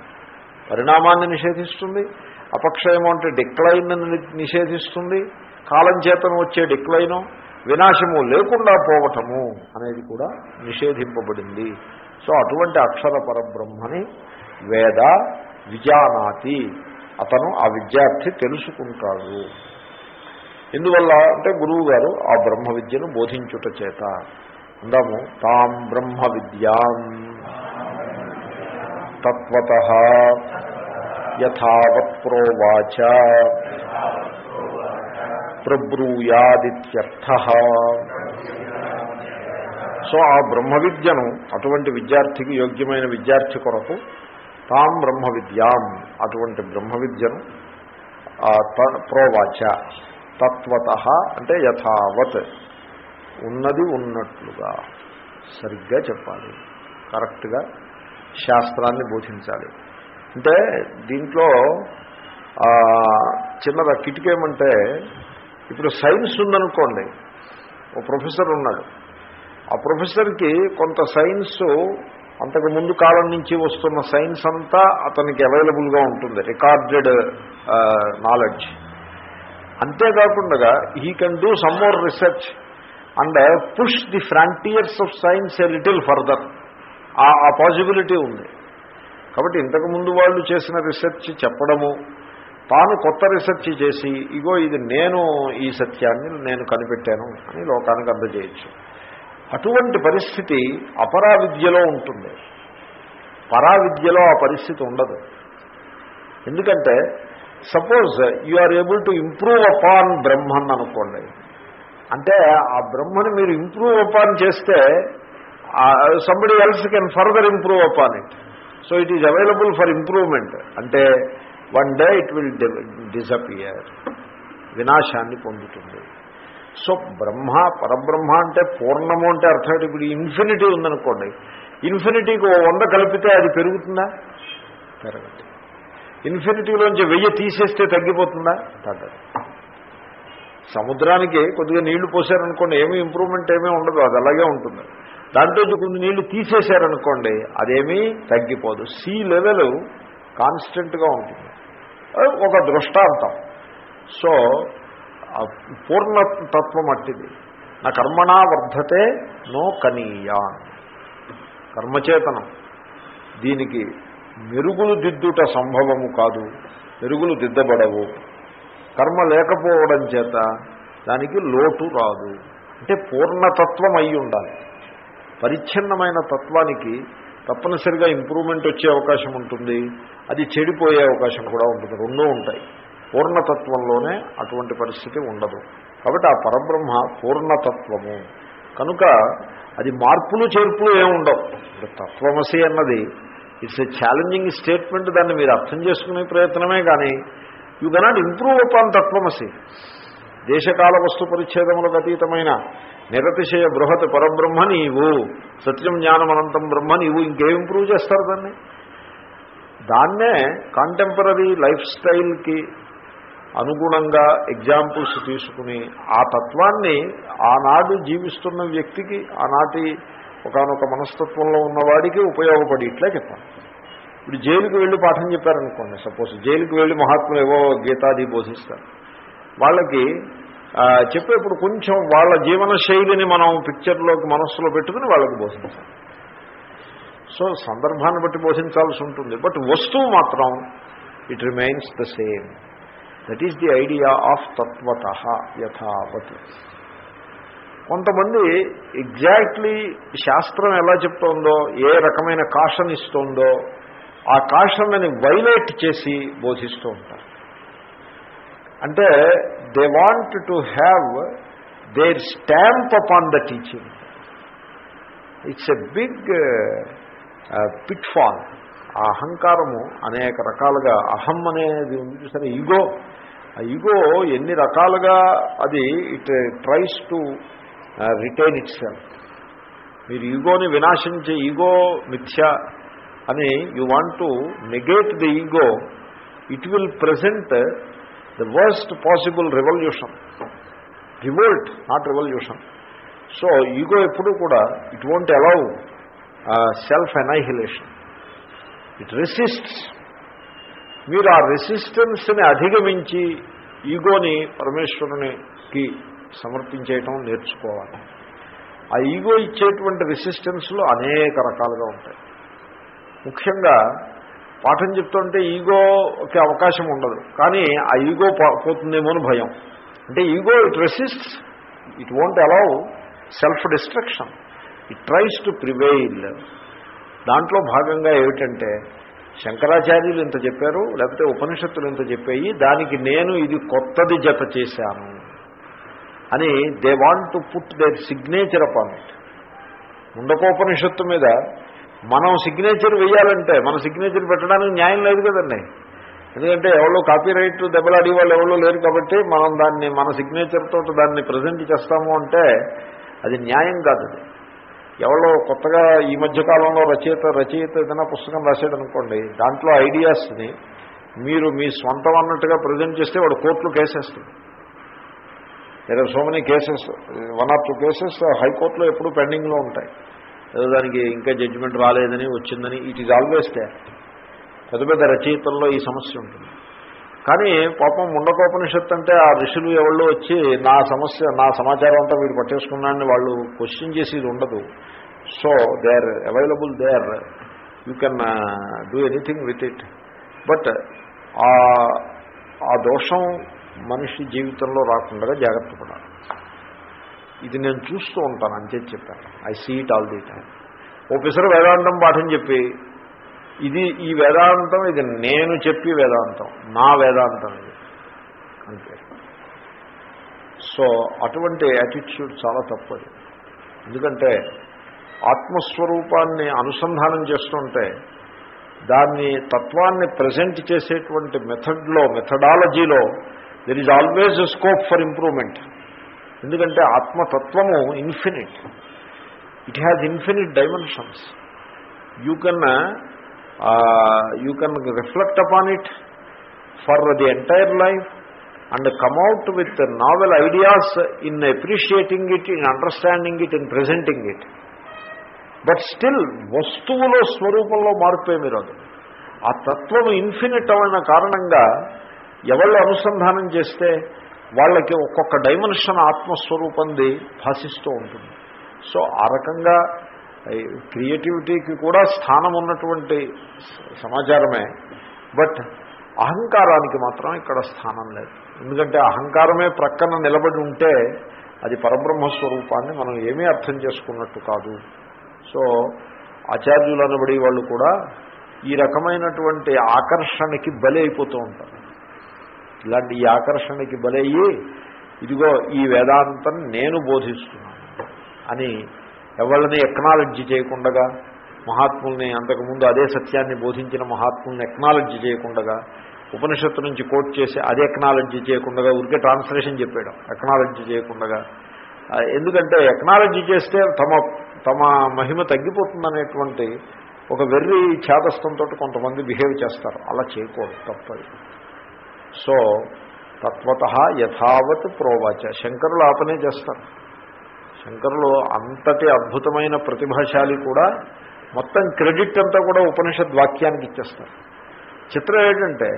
పరిణామాన్ని నిషేధిస్తుంది అపక్షయము అంటే డిక్లైన్ నిషేధిస్తుంది కాలం చేతను వచ్చే డిక్లైను వినాశము లేకుండా పోవటము అనేది కూడా నిషేధింపబడింది. సో అటువంటి అక్షర పరబ్రహ్మని వేద విజానాతి. అతను ఆ విద్యార్థి తెలుసుకుంటాడు. ఎందువల్ల అంటే గురువు గారు ఆ బ్రహ్మ విద్యను బోధించుట చేత. అందాము. తాం బ్రహ్మ విద్యాం. తత్వత యథావత్ ప్రోవాచ. ప్రబ్రూయాదిత్యర్థ. సో ఆ బ్రహ్మ విద్యను అటువంటి విద్యార్థికి యోగ్యమైన విద్యార్థి కొరకు తాం బ్రహ్మ విద్యాం అటువంటి బ్రహ్మ విద్యను ప్రోవాచ. తత్వత అంటే యథావత్. ఉన్నది ఉన్నట్లుగా సరిగ్గా చెప్పాలి. కరెక్ట్గా శాస్త్రాన్ని బోధించాలి. అంటే దీంట్లో చిన్నగా కిటికేమంటే ఇప్పుడు సైన్స్ ఉందనుకోండి ఓ ప్రొఫెసర్ ఉన్నాడు. ఆ ప్రొఫెసర్కి కొంత సైన్స్ అంతకు ముందు కాలం నుంచి వస్తున్న సైన్స్ అంతా అతనికి అవైలబుల్గా ఉంటుంది. Recorded knowledge. అంతేకాకుండా he can do some more research. And push the frontiers of science a little further ఆ పాసిబిలిటీ ఉంది. కాబట్టి ఇంతకుముందు వాళ్ళు చేసిన రీసెర్చ్ చెప్పడము తాను కొత్త రీసెర్చ్ చేసి ఇగో ఇది నేను ఈ సత్యాన్ని నేను కనిపెట్టాను అని లోకానికి అందజేయచ్చు. అటువంటి పరిస్థితి అపరా విద్యలో ఉంటుంది. పరా విద్యలో ఆ పరిస్థితి ఉండదు. ఎందుకంటే suppose you are able to improve upon Brahman అనుకోండి. అంటే ఆ బ్రహ్మని మీరు ఇంప్రూవ్ అపాన్ చేస్తే somebody else can further improve upon it so it is available for improvement అంటే one day it will disappear వినాశాన్ని పొందుతుంది. సో బ్రహ్మ పరబ్రహ్మ అంటే పూర్ణము అంటే అర్థం ఇప్పుడు ఇన్ఫినిటీ ఉందనుకోండి. ఇన్ఫినిటీకి వంద కలిపితే అది పెరుగుతుందా? పెరగదు. ఇన్ఫినిటీలోంచి వెయ్యి తీసేస్తే తగ్గిపోతుందా? తగ్గదు. సముద్రానికి కొద్దిగా నీళ్ళు పోసారనుకోండి ఏమీ ఇంప్రూవ్మెంట్ ఏమీ ఉండదు అది అలాగే ఉంటుంది. దాంట్లో కొన్ని నీళ్ళు తీసేశారనుకోండి అదేమీ తగ్గిపోదు. సీ లెవెల్ కాన్స్టెంట్గా ఉంటుంది. ఒక దృష్టాంతం. సో పూర్ణతత్వం అట్టిది నా కర్మణా వర్ధతే నో కనీయా కర్మచేతనం. దీనికి మెరుగులు దిద్దుట సంభవము కాదు. మెరుగులు దిద్దబడవు. కర్మ లేకపోవడం చేత దానికి లోటు రాదు. అంటే పూర్ణతత్వం అయి ఉండాలి. పరిచ్ఛిన్నమైన తత్వానికి తప్పనిసరిగా ఇంప్రూవ్మెంట్ వచ్చే అవకాశం ఉంటుంది. అది చెడిపోయే అవకాశం కూడా ఉంటుంది. రెండూ ఉంటాయి. పూర్ణతత్వంలోనే అటువంటి పరిస్థితి ఉండదు. కాబట్టి ఆ పరబ్రహ్మ పూర్ణతత్వము. కనుక అది మార్పులు చేర్పులు ఏముండవు తత్వమసి అన్నది ఇట్స్ ఎ ఛాలెంజింగ్ స్టేట్మెంట్ దాన్ని మీరు అర్థం చేసుకునే ప్రయత్నమే కానీ యూ కెనాట్ ఇంప్రూవ్ అపాన్ తత్వమసి. దేశకాల వస్తు పరిచ్ఛేదములకు అతీతమైన నిరతిశయ బృహత్ పరబ్రహ్మ నీవు. సత్యం జ్ఞానమనంతం బ్రహ్మ నీవు. ఇంకేం ఇంప్రూవ్ చేస్తారు దాన్ని? దాన్నే కాంటెంపరీ లైఫ్ స్టైల్కి అనుగుణంగా ఎగ్జాంపుల్స్ తీసుకుని ఆ తత్వాన్ని ఆనాడు జీవిస్తున్న వ్యక్తికి ఆనాటి ఒకనొక మనస్తత్వంలో ఉన్నవాడికి ఉపయోగపడి ఇట్లా చెప్పాలి. ఇప్పుడు జైలుకు వెళ్ళి పాఠం చెప్పారనుకోండి సపోజ్ జైలుకు వెళ్ళి మహాత్ములు ఏవో గీతాది బోధిస్తారు. వాళ్ళకి చెప్పేప్పుడు కొంచెం వాళ్ళ జీవన శైలిని మనం పిక్చర్లోకి మనస్సులో పెట్టుకుని వాళ్ళకి బోధించాలి. సో సందర్భాన్ని బట్టి బోధించాల్సి ఉంటుంది. బట్ వస్తువు మాత్రం it remains the same that is the idea of తత్వత యథావత్. కొంతమంది ఎగ్జాక్ట్లీ శాస్త్రం ఎలా చెప్తోందో ఏ రకమైన కాషన్ ఇస్తోందో ఆ కాషన్ని వైలేట్ చేసి బోధిస్తూ ఉంటారు. అంటే they want to have their stamp up on the teaching. It's a big pitfall ఆ అహంకారము అనేక రకాలుగా అహం అనేది ఉంది సరే ఈగో ఆ ఈగో ఎన్ని రకాలుగా అది it tries to retain itself మీరు ఈగోని వినాశించే ఈగో మిథ్య అని you want to negate the ego it will present the worst possible revolution revolt not revolution so ego ఎప్పుడు కూడా it won't allow self annihilation it resists మీరు ఆ రెసిస్టెన్స్ని అధిగమించి ఈగోని పరమేశ్వరునికి సమర్పించేయటం నేర్చుకోవాలి. ఆ ఈగో ఇచ్చేటువంటి రెసిస్టెన్స్లో అనేక రకాలుగా ఉంటాయి. ముఖ్యంగా పాఠం చెప్తుంటే ఈగోకి అవకాశం ఉండదు. కానీ ఆ ఈగో పోతుందేమో అని భయం. అంటే ego it resists. It won't allow self destruction it tries to prevail దాంట్లో భాగంగా ఏమిటంటే శంకరాచార్యులు ఇంత చెప్పారు లేకపోతే ఉపనిషత్తులు ఇంత చెప్పాయి దానికి నేను ఇది కొత్తది జత చేశాను అని they want to put their signature upon it Mundakopanishad మీద మనం సిగ్నేచర్ వేయాలంటే మన సిగ్నేచర్ పెట్టడానికి న్యాయం లేదు కదండి. ఎందుకంటే ఎవరో కాపీ రైట్ దెబ్బలాడి వాళ్ళు ఎవరో లేరు కాబట్టి మనం దాన్ని మన సిగ్నేచర్ తోటి దాన్ని ప్రజెంట్ చేస్తాము అంటే అది న్యాయం కాదు అది. ఎవరో కొత్తగా ఈ మధ్యకాలంలో రచయిత రచయిత ఏదైనా పుస్తకం రాశాడు అనుకోండి దాంట్లో ఐడియాస్ని మీరు మీ స్వంతం అన్నట్టుగా ప్రజెంట్ చేస్తే వాడు కోర్టులో కేసేస్తుంది లేదా so many cases one or two cases హైకోర్టులో ఎప్పుడూ పెండింగ్లో ఉంటాయి. ఏదో దానికి ఇంకా జడ్జిమెంట్ రాలేదని వచ్చిందని ఇట్ ఈజ్ ఆల్వేస్ దే పెద్ద పెద్ద రచయితల్లో ఈ సమస్య ఉంటుంది. కానీ పాపం ముండకోపనిషత్తు అంటే ఆ ఋషులు ఎవళ్ళు వచ్చి నా సమస్య నా సమాచారం అంతా వీడు పట్టేసుకున్నాడని వాళ్ళు క్వశ్చన్ చేసేది ఉండదు. So they are available they are you can do anything with it but ఆ దోషం మనిషి జీవితంలో రాకుండా జాగ్రత్త పడాలి. ఇది నేను చూస్తూ ఉంటాను అంతే చెప్పాను. I see it all the time ఓ పిసరు వేదాంతం పాఠం చెప్పి ఇది ఈ వేదాంతం ఇది నేను చెప్పి వేదాంతం నా వేదాంతం ఇది. అంతే. సో అటువంటి యాటిట్యూడ్ చాలా తప్పది ఎందుకంటే ఆత్మస్వరూపాన్ని అనుసంధానం చేస్తుంటే దాన్ని తత్వాన్ని ప్రజెంట్ చేసేటువంటి మెథడ్లో మెథడాలజీలో there is always scope for improvement ఎందుకంటే ఆత్మతత్వము infinite it has infinite dimensions you can you can reflect upon it for the entire life and come out with novel ideas in appreciating it in understanding it in presenting it but still వస్తువులో స్వరూపంలో మార్పే మీరు అది ఆ తత్వం infinite అయిన కారణంగా ఎవళ్ళు అనుసంధానం చేస్తే వాళ్ళకి ఒక్కొక్క డైమెన్షన్ ఆత్మస్వరూపంది భాషిస్తూ ఉంటుంది. సో ఆ రకంగా క్రియేటివిటీకి కూడా స్థానం ఉన్నటువంటి సమాచారమే. బట్ అహంకారానికి మాత్రం ఇక్కడ స్థానం లేదు. ఎందుకంటే అహంకారమే ప్రక్కన నిలబడి ఉంటే అది పరబ్రహ్మస్వరూపాన్ని మనం ఏమీ అర్థం చేసుకున్నట్టు కాదు. సో ఆచార్యులు అనబడి వాళ్ళు కూడా ఈ రకమైనటువంటి ఆకర్షణకి బలి అయిపోతూ ఉంటారు. ఇలాంటి ఈ ఆకర్షణకి బలయ్యి ఇదిగో ఈ వేదాంతం నేను బోధిస్తున్నాను అని ఎవరిని ఎక్నాలజీ చేయకుండగా మహాత్ముల్ని అంతకుముందు అదే సత్యాన్ని బోధించిన మహాత్ముల్ని ఎక్నాలజీ చేయకుండగా ఉపనిషత్తు నుంచి కోట్ చేసి అదే ఎక్నాలజీ చేయకుండా ఊరికే ట్రాన్స్లేషన్ చెప్పాడు. ఎక్నాలజీ చేయకుండగా. ఎందుకంటే ఎక్నాలజీ చేస్తే తమ తమ మహిమ తగ్గిపోతుందనేటువంటి ఒక వెర్రి ఛాదస్థంతో కొంతమంది బిహేవ్ చేస్తారు. అలా చేయకూడదు తప్పదు. సో తత్వత యథావత్ ప్రోవాచ. శంకరులు ఆపనే చేస్తారు. శంకరులు అంతటి అద్భుతమైన ప్రతిభాశాలి కూడా మొత్తం క్రెడిట్ అంతా కూడా ఉపనిషద్ వాక్యానికి ఇచ్చేస్తారు. చిత్రం ఏంటంటే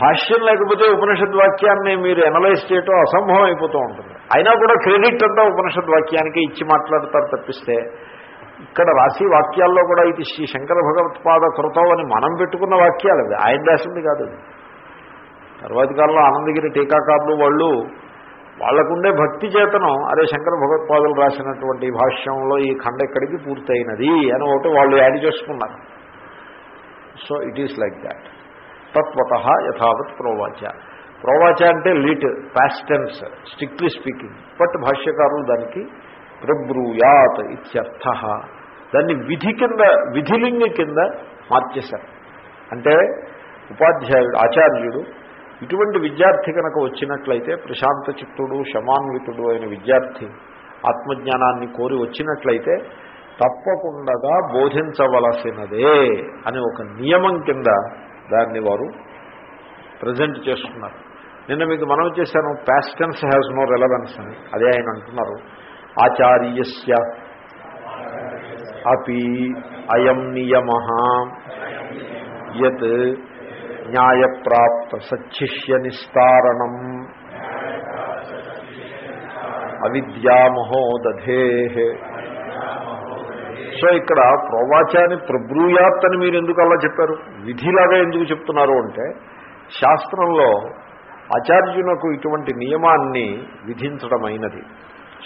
భాష్యం లేకపోతే ఉపనిషద్ వాక్యాన్ని మీరు ఎనలైజ్ చేయటం అసంభవం అయిపోతూ ఉంటుంది. అయినా కూడా క్రెడిట్ అంతా ఉపనిషద్ వాక్యానికి ఇచ్చి మాట్లాడతారు తప్పిస్తే ఇక్కడ రాసి వాక్యాల్లో కూడా ఇది శ్రీ శంకర భగవత్పాద కృతం అని మనం పెట్టుకున్న వాక్యాలు అవి. ఆయన రాసింది కాదు. తర్వాతి కాలంలో ఆనందగిరి టీకాకారులు వాళ్ళు వాళ్ళకుండే భక్తి చేతనం అరే శంకర భగవత్పాదులు రాసినటువంటి భాష్యంలో ఈ ఖండ ఎక్కడికి పూర్తయినది అని ఒకటి వాళ్ళు యాడ్ చేసుకున్నారు. So it is like that తత్వత యథావత్ ప్రోవాచ. ప్రోవాచ అంటే lit past tense strictly speaking but భాష్యకారులు దానికి ప్రబ్రూయాత్ ఇత్యర్థ. దాన్ని విధి కింద విధిలింగ కింద మార్చేశారు. అంటే ఉపాధ్యాయుడు ఆచార్యుడు ఇటువంటి విద్యార్థి కనుక వచ్చినట్లయితే ప్రశాంత చిత్తుడు శమాన్వితుడు అయిన విద్యార్థి ఆత్మజ్ఞానాన్ని కోరి వచ్చినట్లయితే తప్పకుండా బోధించవలసినదే అని ఒక నియమం కింద దాన్ని వారు ప్రజెంట్ చేస్తున్నారు నిన్న మీకు మనం చేశాను ప్యాస్టెన్స్ హ్యాస్ నో రెలవెన్స్ అని. అదే ఆయన అంటున్నారు. ఆచార్యస్య అపి అయం నియమ. యత్ న్యాయప్రాప్త సచ్చిష్య నిస్తారణం అవిద్యామహోదధే. సో ఇక్కడ ప్రోవాచాని ప్రబ్రూయాత్ అని మీరు ఎందుకు అలా చెప్పారు? విధిలాగా ఎందుకు చెప్తున్నారు అంటే శాస్త్రంలో ఆచార్యునకు ఇటువంటి నియమాన్ని విధించడమైనది.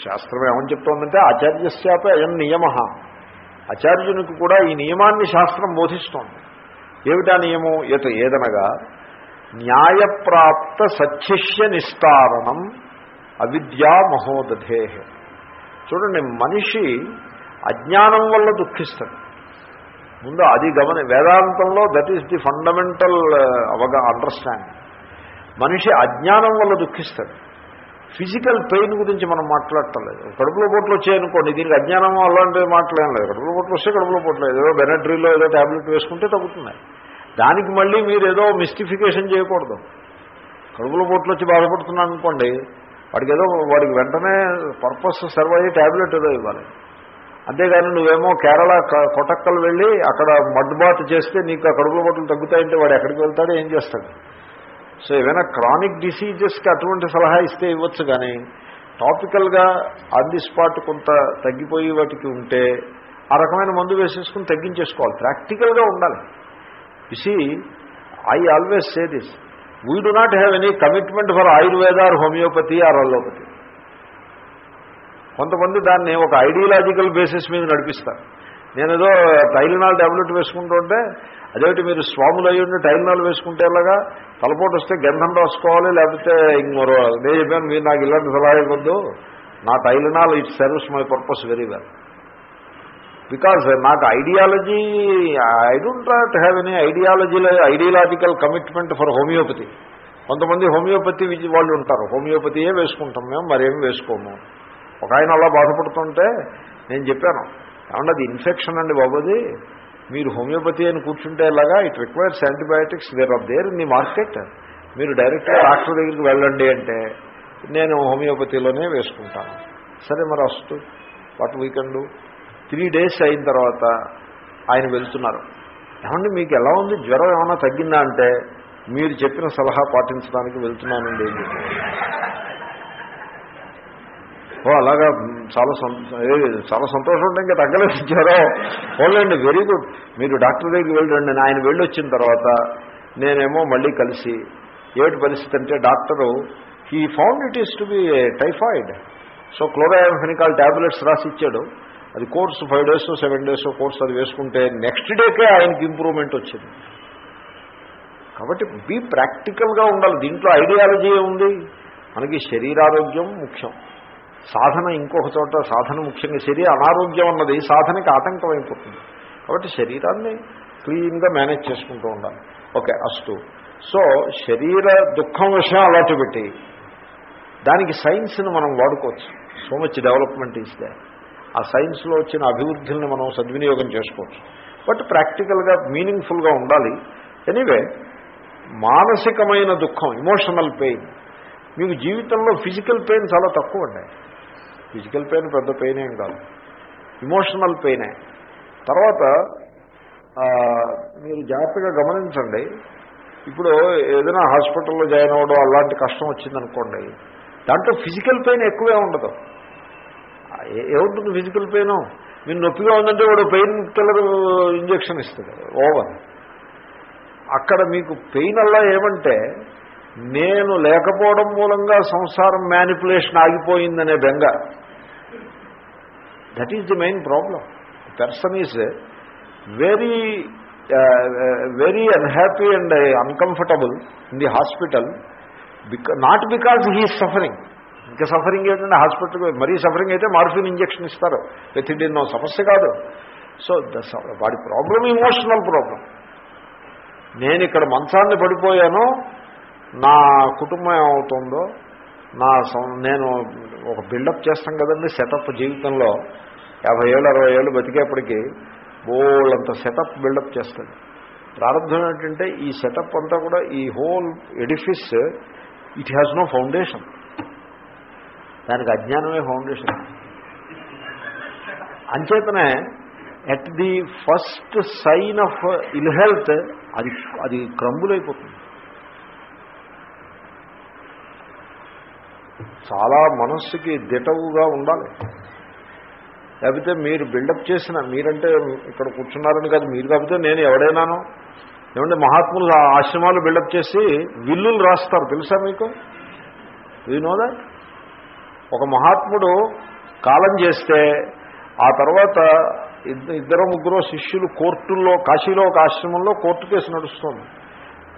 శాస్త్రం ఏమని చెప్తోందంటే ఆచార్యశాపే అయం నియమ. ఆచార్యునికి కూడా ఈ నియమాన్ని శాస్త్రం బోధిస్తోంది. ఏమిటా నియమం? ఇత ఏదనగా న్యాయప్రాప్త సత్యష్య నిస్తారణం అవిద్యా మహోదధే చూడండి మనిషి అజ్ఞానం వల్ల దుఃఖిస్తాడు. ముందు అది గమని వేదాంతంలో దట్ ఈస్ ది ఫండమెంటల్ అవగా అండర్స్టాండింగ్ మనిషి అజ్ఞానం వల్ల దుఃఖిస్తాడు. ఫిజికల్ పెయిన్ గురించి మనం మాట్లాడటలేదు కడుపులో పొట్లు వచ్చాయనుకోండి దీనికి అజ్ఞానం అలాంటి మాట్లాడలేం లేదు. కడుపులో పొట్లు వస్తే కడుపులో పోట్లు ఏదో బెనడ్రీలో ఏదో ట్యాబ్లెట్ వేసుకుంటే తగ్గుతున్నాయి. దానికి మళ్ళీ మీరు ఏదో మిస్టిఫికేషన్ చేయకూడదు. కడుపులో పొట్లు వచ్చి బాధపడుతున్నాను అనుకోండి వాడికి ఏదో వాడికి వెంటనే పర్పస్ సర్వ్ అయ్యి ట్యాబ్లెట్ ఏదో ఇవ్వాలి. అంతేగాని నువ్వేమో కేరళ కొటక్కలు వెళ్ళి అక్కడ మడ్ బాత్ చేస్తే నీకు ఆ కడుపులో పొట్లు తగ్గుతాయంటే వాడు ఎక్కడికి వెళ్తాడో ఏం చేస్తాడు? సో ఏమైనా క్రానిక్ డిసీజెస్కి అటువంటి సలహా ఇస్తే ఇవ్వచ్చు కానీ టాపికల్గా ఆన్ ది స్పాట్ కొంత తగ్గిపోయి వాటికి ఉంటే ఆ రకమైన మందు వేసేసుకుని తగ్గించేసుకోవాలి. ప్రాక్టికల్గా ఉండాలి. ఇసి I always say this we do not have any commitment for Ayurveda or homeopathy or allopathy కొంతమంది దాన్ని ఒక ఐడియాలజికల్ బేసిస్ మీద నడిపిస్తారు. నేను ఏదో టైలినాల్ టాబ్లెట్ వేసుకుంటుంటే అదేమిటి మీరు స్వాములు అయ్యుండి టైలినాల్ వేసుకుంటే ఎలాగా? తలపోటు వస్తే గంధం రాసుకోవాలి లేకపోతే ఇంకొరో నేను చెప్పాను మీరు నాకు ఇలాంటి సలహా ఇవ్వద్దు. నా Tylenol it serves my purpose very well. Because నాకు ideology I don't not have any ideology ideological commitment for homeopathy. కొంతమంది హోమియోపతి వాళ్ళు ఉంటారు. హోమియోపతియే వేసుకుంటాం మేము మరేం వేసుకోము. ఒక ఆయన అలా బాధపడుతుంటే నేను చెప్పాను ఏమంటే అది ఇన్ఫెక్షన్ అండి బాబుది మీరు హోమియోపతి అని కూర్చుంటే ఎలాగా it requires antibiotics where of there in the market మీరు డైరెక్ట్గా డాక్టర్ దగ్గరికి వెళ్ళండి అంటే నేను హోమియోపతిలోనే వేసుకుంటాను. సరే మరి వస్తూ వాట్ వీకెండ్ త్రీ డేస్ అయిన తర్వాత ఆయన వెళ్తున్నారు. ఏమండి మీకు ఎలా ఉంది? జ్వరం ఏమైనా తగ్గిందా అంటే మీరు చెప్పిన సలహా పాటించడానికి వెళ్తున్నానండి ఓ అలాగా చాలా చాలా సంతోషం ఉంటే ఇంకా తగ్గలేదు జ్వరం ఓన్లండి వెరీ గుడ్. మీరు డాక్టర్ దగ్గరికి వెళ్ళండి ఆయన వెళ్ళి వచ్చిన తర్వాత నేనేమో మళ్ళీ కలిసి ఏమిటి పరిస్థితి అంటే doctor he found it is to be typhoid. So chloramphenicol tablets రాసి ఇచ్చాడు. అది course five days seven days course అది వేసుకుంటే నెక్స్ట్ డేకే ఆయనకి ఇంప్రూవ్మెంట్ వచ్చింది. కాబట్టి బీ ప్రాక్టికల్గా ఉండాలి. దీంట్లో ఐడియాలజీ ఉంది మనకి శరీరారోగ్యం ముఖ్యం. సాధన ఇంకొక చోట సాధన ముఖ్యంగా శరీర అనారోగ్యం అన్నది సాధనకి ఆటంకం అయిపోతుంది. కాబట్టి శరీరాన్ని క్లీన్గా మేనేజ్ చేసుకుంటూ ఉండాలి. ఓకే అస్తు. సో శరీర దుఃఖం విషయం అలాంటి పెట్టి దానికి సైన్స్ని మనం వాడుకోవచ్చు. సో మచ్ డెవలప్మెంట్ ఇస్తే ఆ సైన్స్లో వచ్చిన అభివృద్ధిని మనం సద్వినియోగం చేసుకోవచ్చు. బట్ ప్రాక్టికల్గా మీనింగ్ఫుల్గా ఉండాలి. ఎనీవే మానసికమైన దుఃఖం ఇమోషనల్ పెయిన్. మీకు జీవితంలో ఫిజికల్ పెయిన్ చాలా తక్కువ ఉన్నాయి ఫిజికల్ పెయిన్ పెద్ద పెయిన్ ఏం కాదు. ఇమోషనల్ పెయినే. తర్వాత మీరు జాగ్రత్తగా గమనించండి. ఇప్పుడు ఏదైనా హాస్పిటల్లో జాయిన్ అవ్వడం అలాంటి కష్టం వచ్చిందనుకోండి దాంట్లో ఫిజికల్ పెయిన్ ఎక్కువే ఉండదు. ఏముంటుంది ఫిజికల్ పెయిన్? మీరు నొప్పిగా ఉందంటే వాడు పెయిన్ కిల్లర్ ఇంజక్షన్ ఇస్తుంది. ఓవర్. అక్కడ మీకు పెయిన్ అలా ఏమంటే నేను లేకపోవడం మూలంగా సంసారం మ్యానిపులేషన్ ఆగిపోయిందనే బెంగ. That is the main problem person is very very unhappy and uncomfortable in the hospital because not because he suffering ఇంకా సఫరింగ్ ఏంటంటే హాస్పిటల్కి మరీ సఫరింగ్ అయితే మార్ఫిన్ ఇంజక్షన్ ఇస్తారు. ఎథిడిన్నో సమస్య కాదు. సో వాడి ప్రాబ్లం ఇమోషనల్ ప్రాబ్లం నేను ఇక్కడ మంచాన్ని పడిపోయాను నా కుటుంబం ఏమవుతుందో నా నేను ఒక బిల్డప్ చేస్తాం కదండి సెటప్ జీవితంలో. యాభై ఏళ్ళు అరవై ఏళ్ళు బతికేప్పటికీ బోళ్ళంత సెటప్ బిల్డప్ చేస్తాడు. ప్రారంభం ఏంటంటే ఈ సెటప్ అంతా కూడా ఈ whole edifice it has no foundation. దానికి అజ్ఞానమే ఫౌండేషన్. అంచేతనే at the first sign of ill health అది అది క్రంబుల్ చాలా మనస్సుకి దిటవుగా ఉండాలి. లేకపోతే మీరు బిల్డప్ చేసిన మీరంటే ఇక్కడ కూర్చున్నారని కాదు మీరు కాకపోతే నేను ఎవడైనాను? ఏమంటే మహాత్ములు ఆ ఆశ్రమాలు బిల్డప్ చేసి విల్లులు రాస్తారు. తెలుసా మీకు? వినోదా ఒక మహాత్ముడు కాలం చేస్తే ఆ తర్వాత ఇద్దరు ముగ్గురు శిష్యులు కోర్టుల్లో కాశీలో ఒక ఆశ్రమంలో కోర్టు కేసు నడుస్తుంది.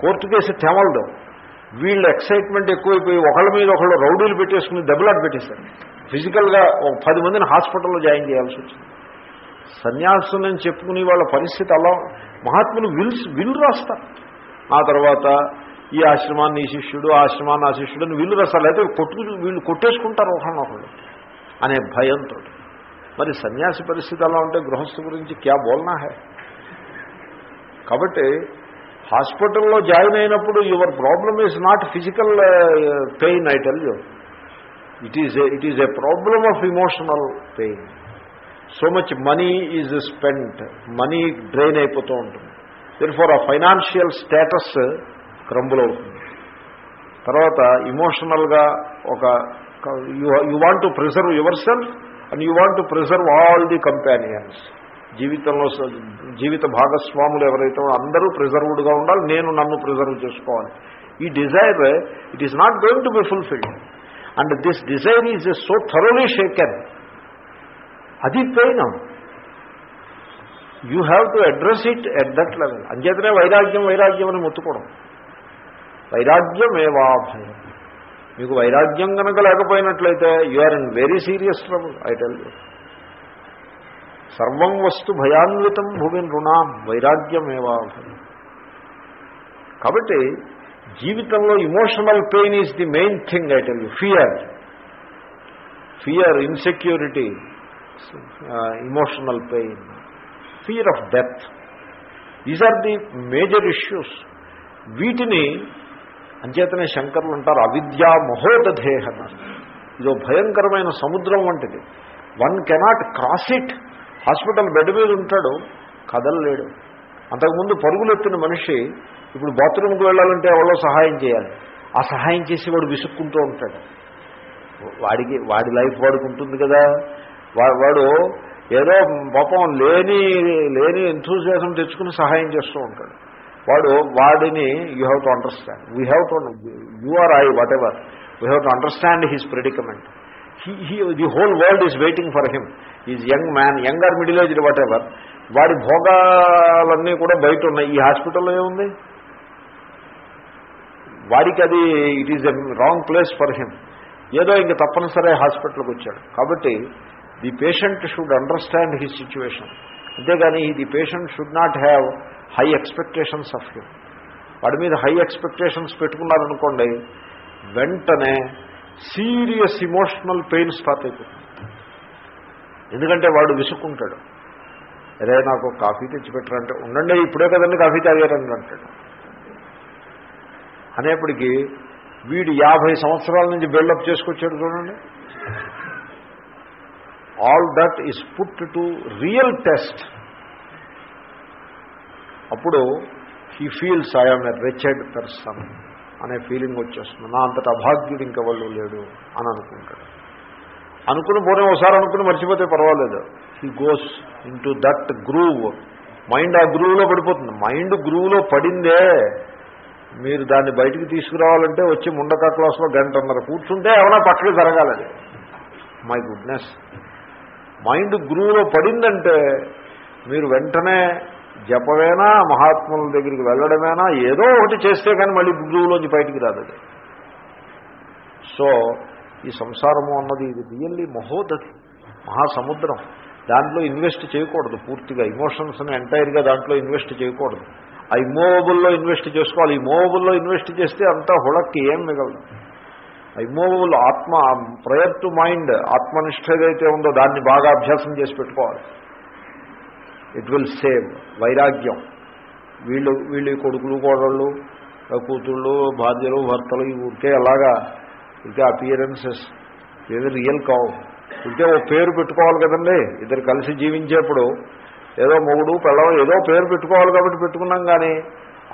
కోర్టు కేసు తెమలదు వీళ్ళ ఎక్సైట్మెంట్ ఎక్కువైపోయి ఒకళ్ళ మీద ఒకళ్ళు రౌడీలు పెట్టేసుకుని దెబ్బలాట పెట్టేశారు. ఫిజికల్గా ఒక పది మందిని హాస్పిటల్లో జాయిన్ చేయాల్సి వచ్చింది. సన్యాసం అని చెప్పుకునే వాళ్ళ పరిస్థితి అలా మహాత్ములు విల్స్ విల్ రాస్తారు. ఆ తర్వాత ఈ ఆశ్రమాన్ని ఈ శిష్యుడు ఆశ్రమాన్ని ఆ శిష్యుడు అని విల్లు రాస్తారు. అయితే కొట్టు వీళ్ళు కొట్టేసుకుంటారు ఒకళ్ళనొకళ్ళు అనే భయంతో మరి సన్యాసి పరిస్థితి అలా ఉంటే గృహస్థు గురించి క్యా బోల్నా హై? కాబట్టి హాస్పిటల్లో జాయిన్ అయినప్పుడు your problem is not physical pain I tell you it is it is a problem of emotional pain so much money is spent money drain అయిపోతూ ఉంటుంది. దెన్ ఫర్ ఆ ఫైనాన్షియల్ స్టేటస్ క్రంబుల్ అవుతుంది. తర్వాత ఇమోషనల్గా ఒక you want to preserve yourself and you want to preserve all the companions జీవితంలో జీవిత భాగస్వాములు ఎవరైతే అందరూ ప్రిజర్వ్డ్గా ఉండాలి. నేను నన్ను ప్రిజర్వ్ చేసుకోవాలి. ఈ desire it is not going to be fulfilled and this desire is so thoroughly shaken అది pain you have to address it at that level అంచేతనే వైరాగ్యం వైరాగ్యం అని మొత్తుకోవడం వైరాగ్యం ఏవాభయం మీకు వైరాగ్యం కనుక లేకపోయినట్లయితే you are in very serious trouble I tell you సర్వం వస్తు భయాన్వితం భూమి రుణాం వైరాగ్యమేవా? కాబట్టి జీవితంలో emotional pain is the main thing I tell you fear fear insecurity emotional pain fear of death these are the major issues వీటిని అంచేతనే శంకర్లు అంటారు అవిద్యా మహోదధేహ. ఇదో భయంకరమైన సముద్రం వంటిది. One cannot cross it hospital bed మీద ఉంటాడు కదలలేడు. అంతకుముందు పరుగులెత్తిన మనిషి ఇప్పుడు బాత్రూమ్కి వెళ్ళాలంటే ఎవరో సహాయం చేయాలి. ఆ సహాయం చేసి వాడు విసుక్కుంటూ ఉంటాడు. వాడికి వాడి లైఫ్ వాడుకుంటుంది ఉంటుంది కదా. వాడు ఏదో పాపం లేని లేని ఎంథూజియాజం తెచ్చుకుని సహాయం చేస్తూ ఉంటాడు. వాడు వాడిని you have to understand we have to you are I whatever we have to understand his predicament the whole world is waiting for him is young man young or middle aged whatever వాడి భోగాలన్నీ కూడా బయట ఉన్నాయి. ఈ హాస్పిటల్లో ఏముంది? వాడికి అది it is a wrong place for him ఏదో ఇంక తప్పనిసరి హాస్పిటల్కి వచ్చాడు. కాబట్టి the patient should understand his situation అంతేగాని the patient should not have high expectations of him వాడి మీద హై ఎక్స్పెక్టేషన్స్ పెట్టుకున్నారనుకోండి వెంటనే సీరియస్ ఇమోషనల్ పెయిన్ స్టార్ట్ అయిపోతుంది. ఎందుకంటే వాడు విసుక్కుంటాడు. అరే నాకు కాఫీ తెచ్చిపెట్టరంటే ఉండండి ఇప్పుడే కదండి కాఫీ తాగారని అంటాడు. అనేప్పటికీ వీడు యాభై సంవత్సరాల నుంచి బిల్డప్ చేసుకొచ్చాడు చూడండి. All that is put to real test అప్పుడు he feels I'm a wretched person అనే ఫీలింగ్ వచ్చేస్తుంది. నా అంతటా అభాగ్యుడు ఇంకా వాళ్ళు లేడు అని అనుకుంటాడు. అనుకుని పోనీ ఒకసారి అనుకుని మర్చిపోతే పర్వాలేదు. He goes into that groove mind ఆ గ్రూవ్లో పడిపోతుంది. మైండ్ గ్రూవ్లో పడిందే మీరు దాన్ని బయటికి తీసుకురావాలంటే వచ్చి ముండక క్లాస్లో గంటన్నర కూర్చుంటే ఏమైనా పక్కకి జరగాలి మై గుడ్నెస్ మైండ్ గ్రూవ్లో పడిందంటే మీరు వెంటనే జపమేనా మహాత్ముల దగ్గరికి వెళ్ళడమేనా ఏదో ఒకటి చేస్తే కానీ మళ్ళీ గ్రూవ్లోంచి బయటికి రాదు సో ఈ సంసారము అన్నది ఇది రియల్లీ మహోదతి మహాసముద్రం. దాంట్లో ఇన్వెస్ట్ చేయకూడదు పూర్తిగా. ఇమోషన్స్ని ఎంటైర్గా దాంట్లో ఇన్వెస్ట్ చేయకూడదు. ఆ ఇమోవబుల్లో ఇన్వెస్ట్ చేసుకోవాలి. ఈ ఇన్వెస్ట్ చేస్తే అంతా హుళక్కి ఏం మిగలదు. ఆ ఇమోవబుల్ ఆత్మ ప్రయర్ టు మైండ్ ఆత్మనిష్ట ఏదైతే ఉందో దాన్ని బాగా అభ్యాసం చేసి పెట్టుకోవాలి. ఇట్ విల్ సేవ్ వైరాగ్యం. వీళ్ళు వీళ్ళు కొడుకులు కోడళ్ళు కూతుళ్ళు భార్యలు భర్తలు ఈ ఊరికే అలాగా ఇక అపియరెన్సెస్ ఏది రియల్ కావు ఇంకే ఓ పేరు పెట్టుకోవాలి కదండి. ఇద్దరు కలిసి జీవించేప్పుడు ఏదో మొగుడు పిల్లవ ఏదో పేరు పెట్టుకోవాలి కాబట్టి పెట్టుకున్నాం కానీ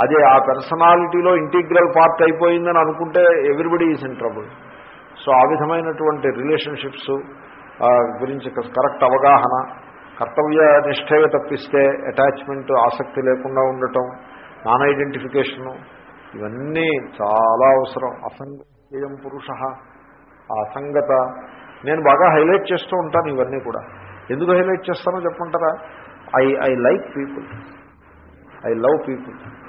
అది ఆ పర్సనాలిటీలో ఇంటిగ్రల్ పార్ట్ అయిపోయిందని అనుకుంటే everybody is in trouble so ఆ విధమైనటువంటి రిలేషన్షిప్స్ గురించి కరెక్ట్ అవగాహన కర్తవ్య నిష్ఠగా తప్పిస్తే అటాచ్మెంట్ ఆసక్తి లేకుండా ఉండటం నాన్ ఐడెంటిఫికేషను ఇవన్నీ చాలా అవసరం. అసంగ ఏం పురుష? ఆ అసంగత నేను బాగా హైలైట్ చేస్తూ ఉంటాను ఇవన్నీ కూడా. ఎందుకు హైలైట్ చేస్తానో చెప్పంటారా? I I like people. I love people.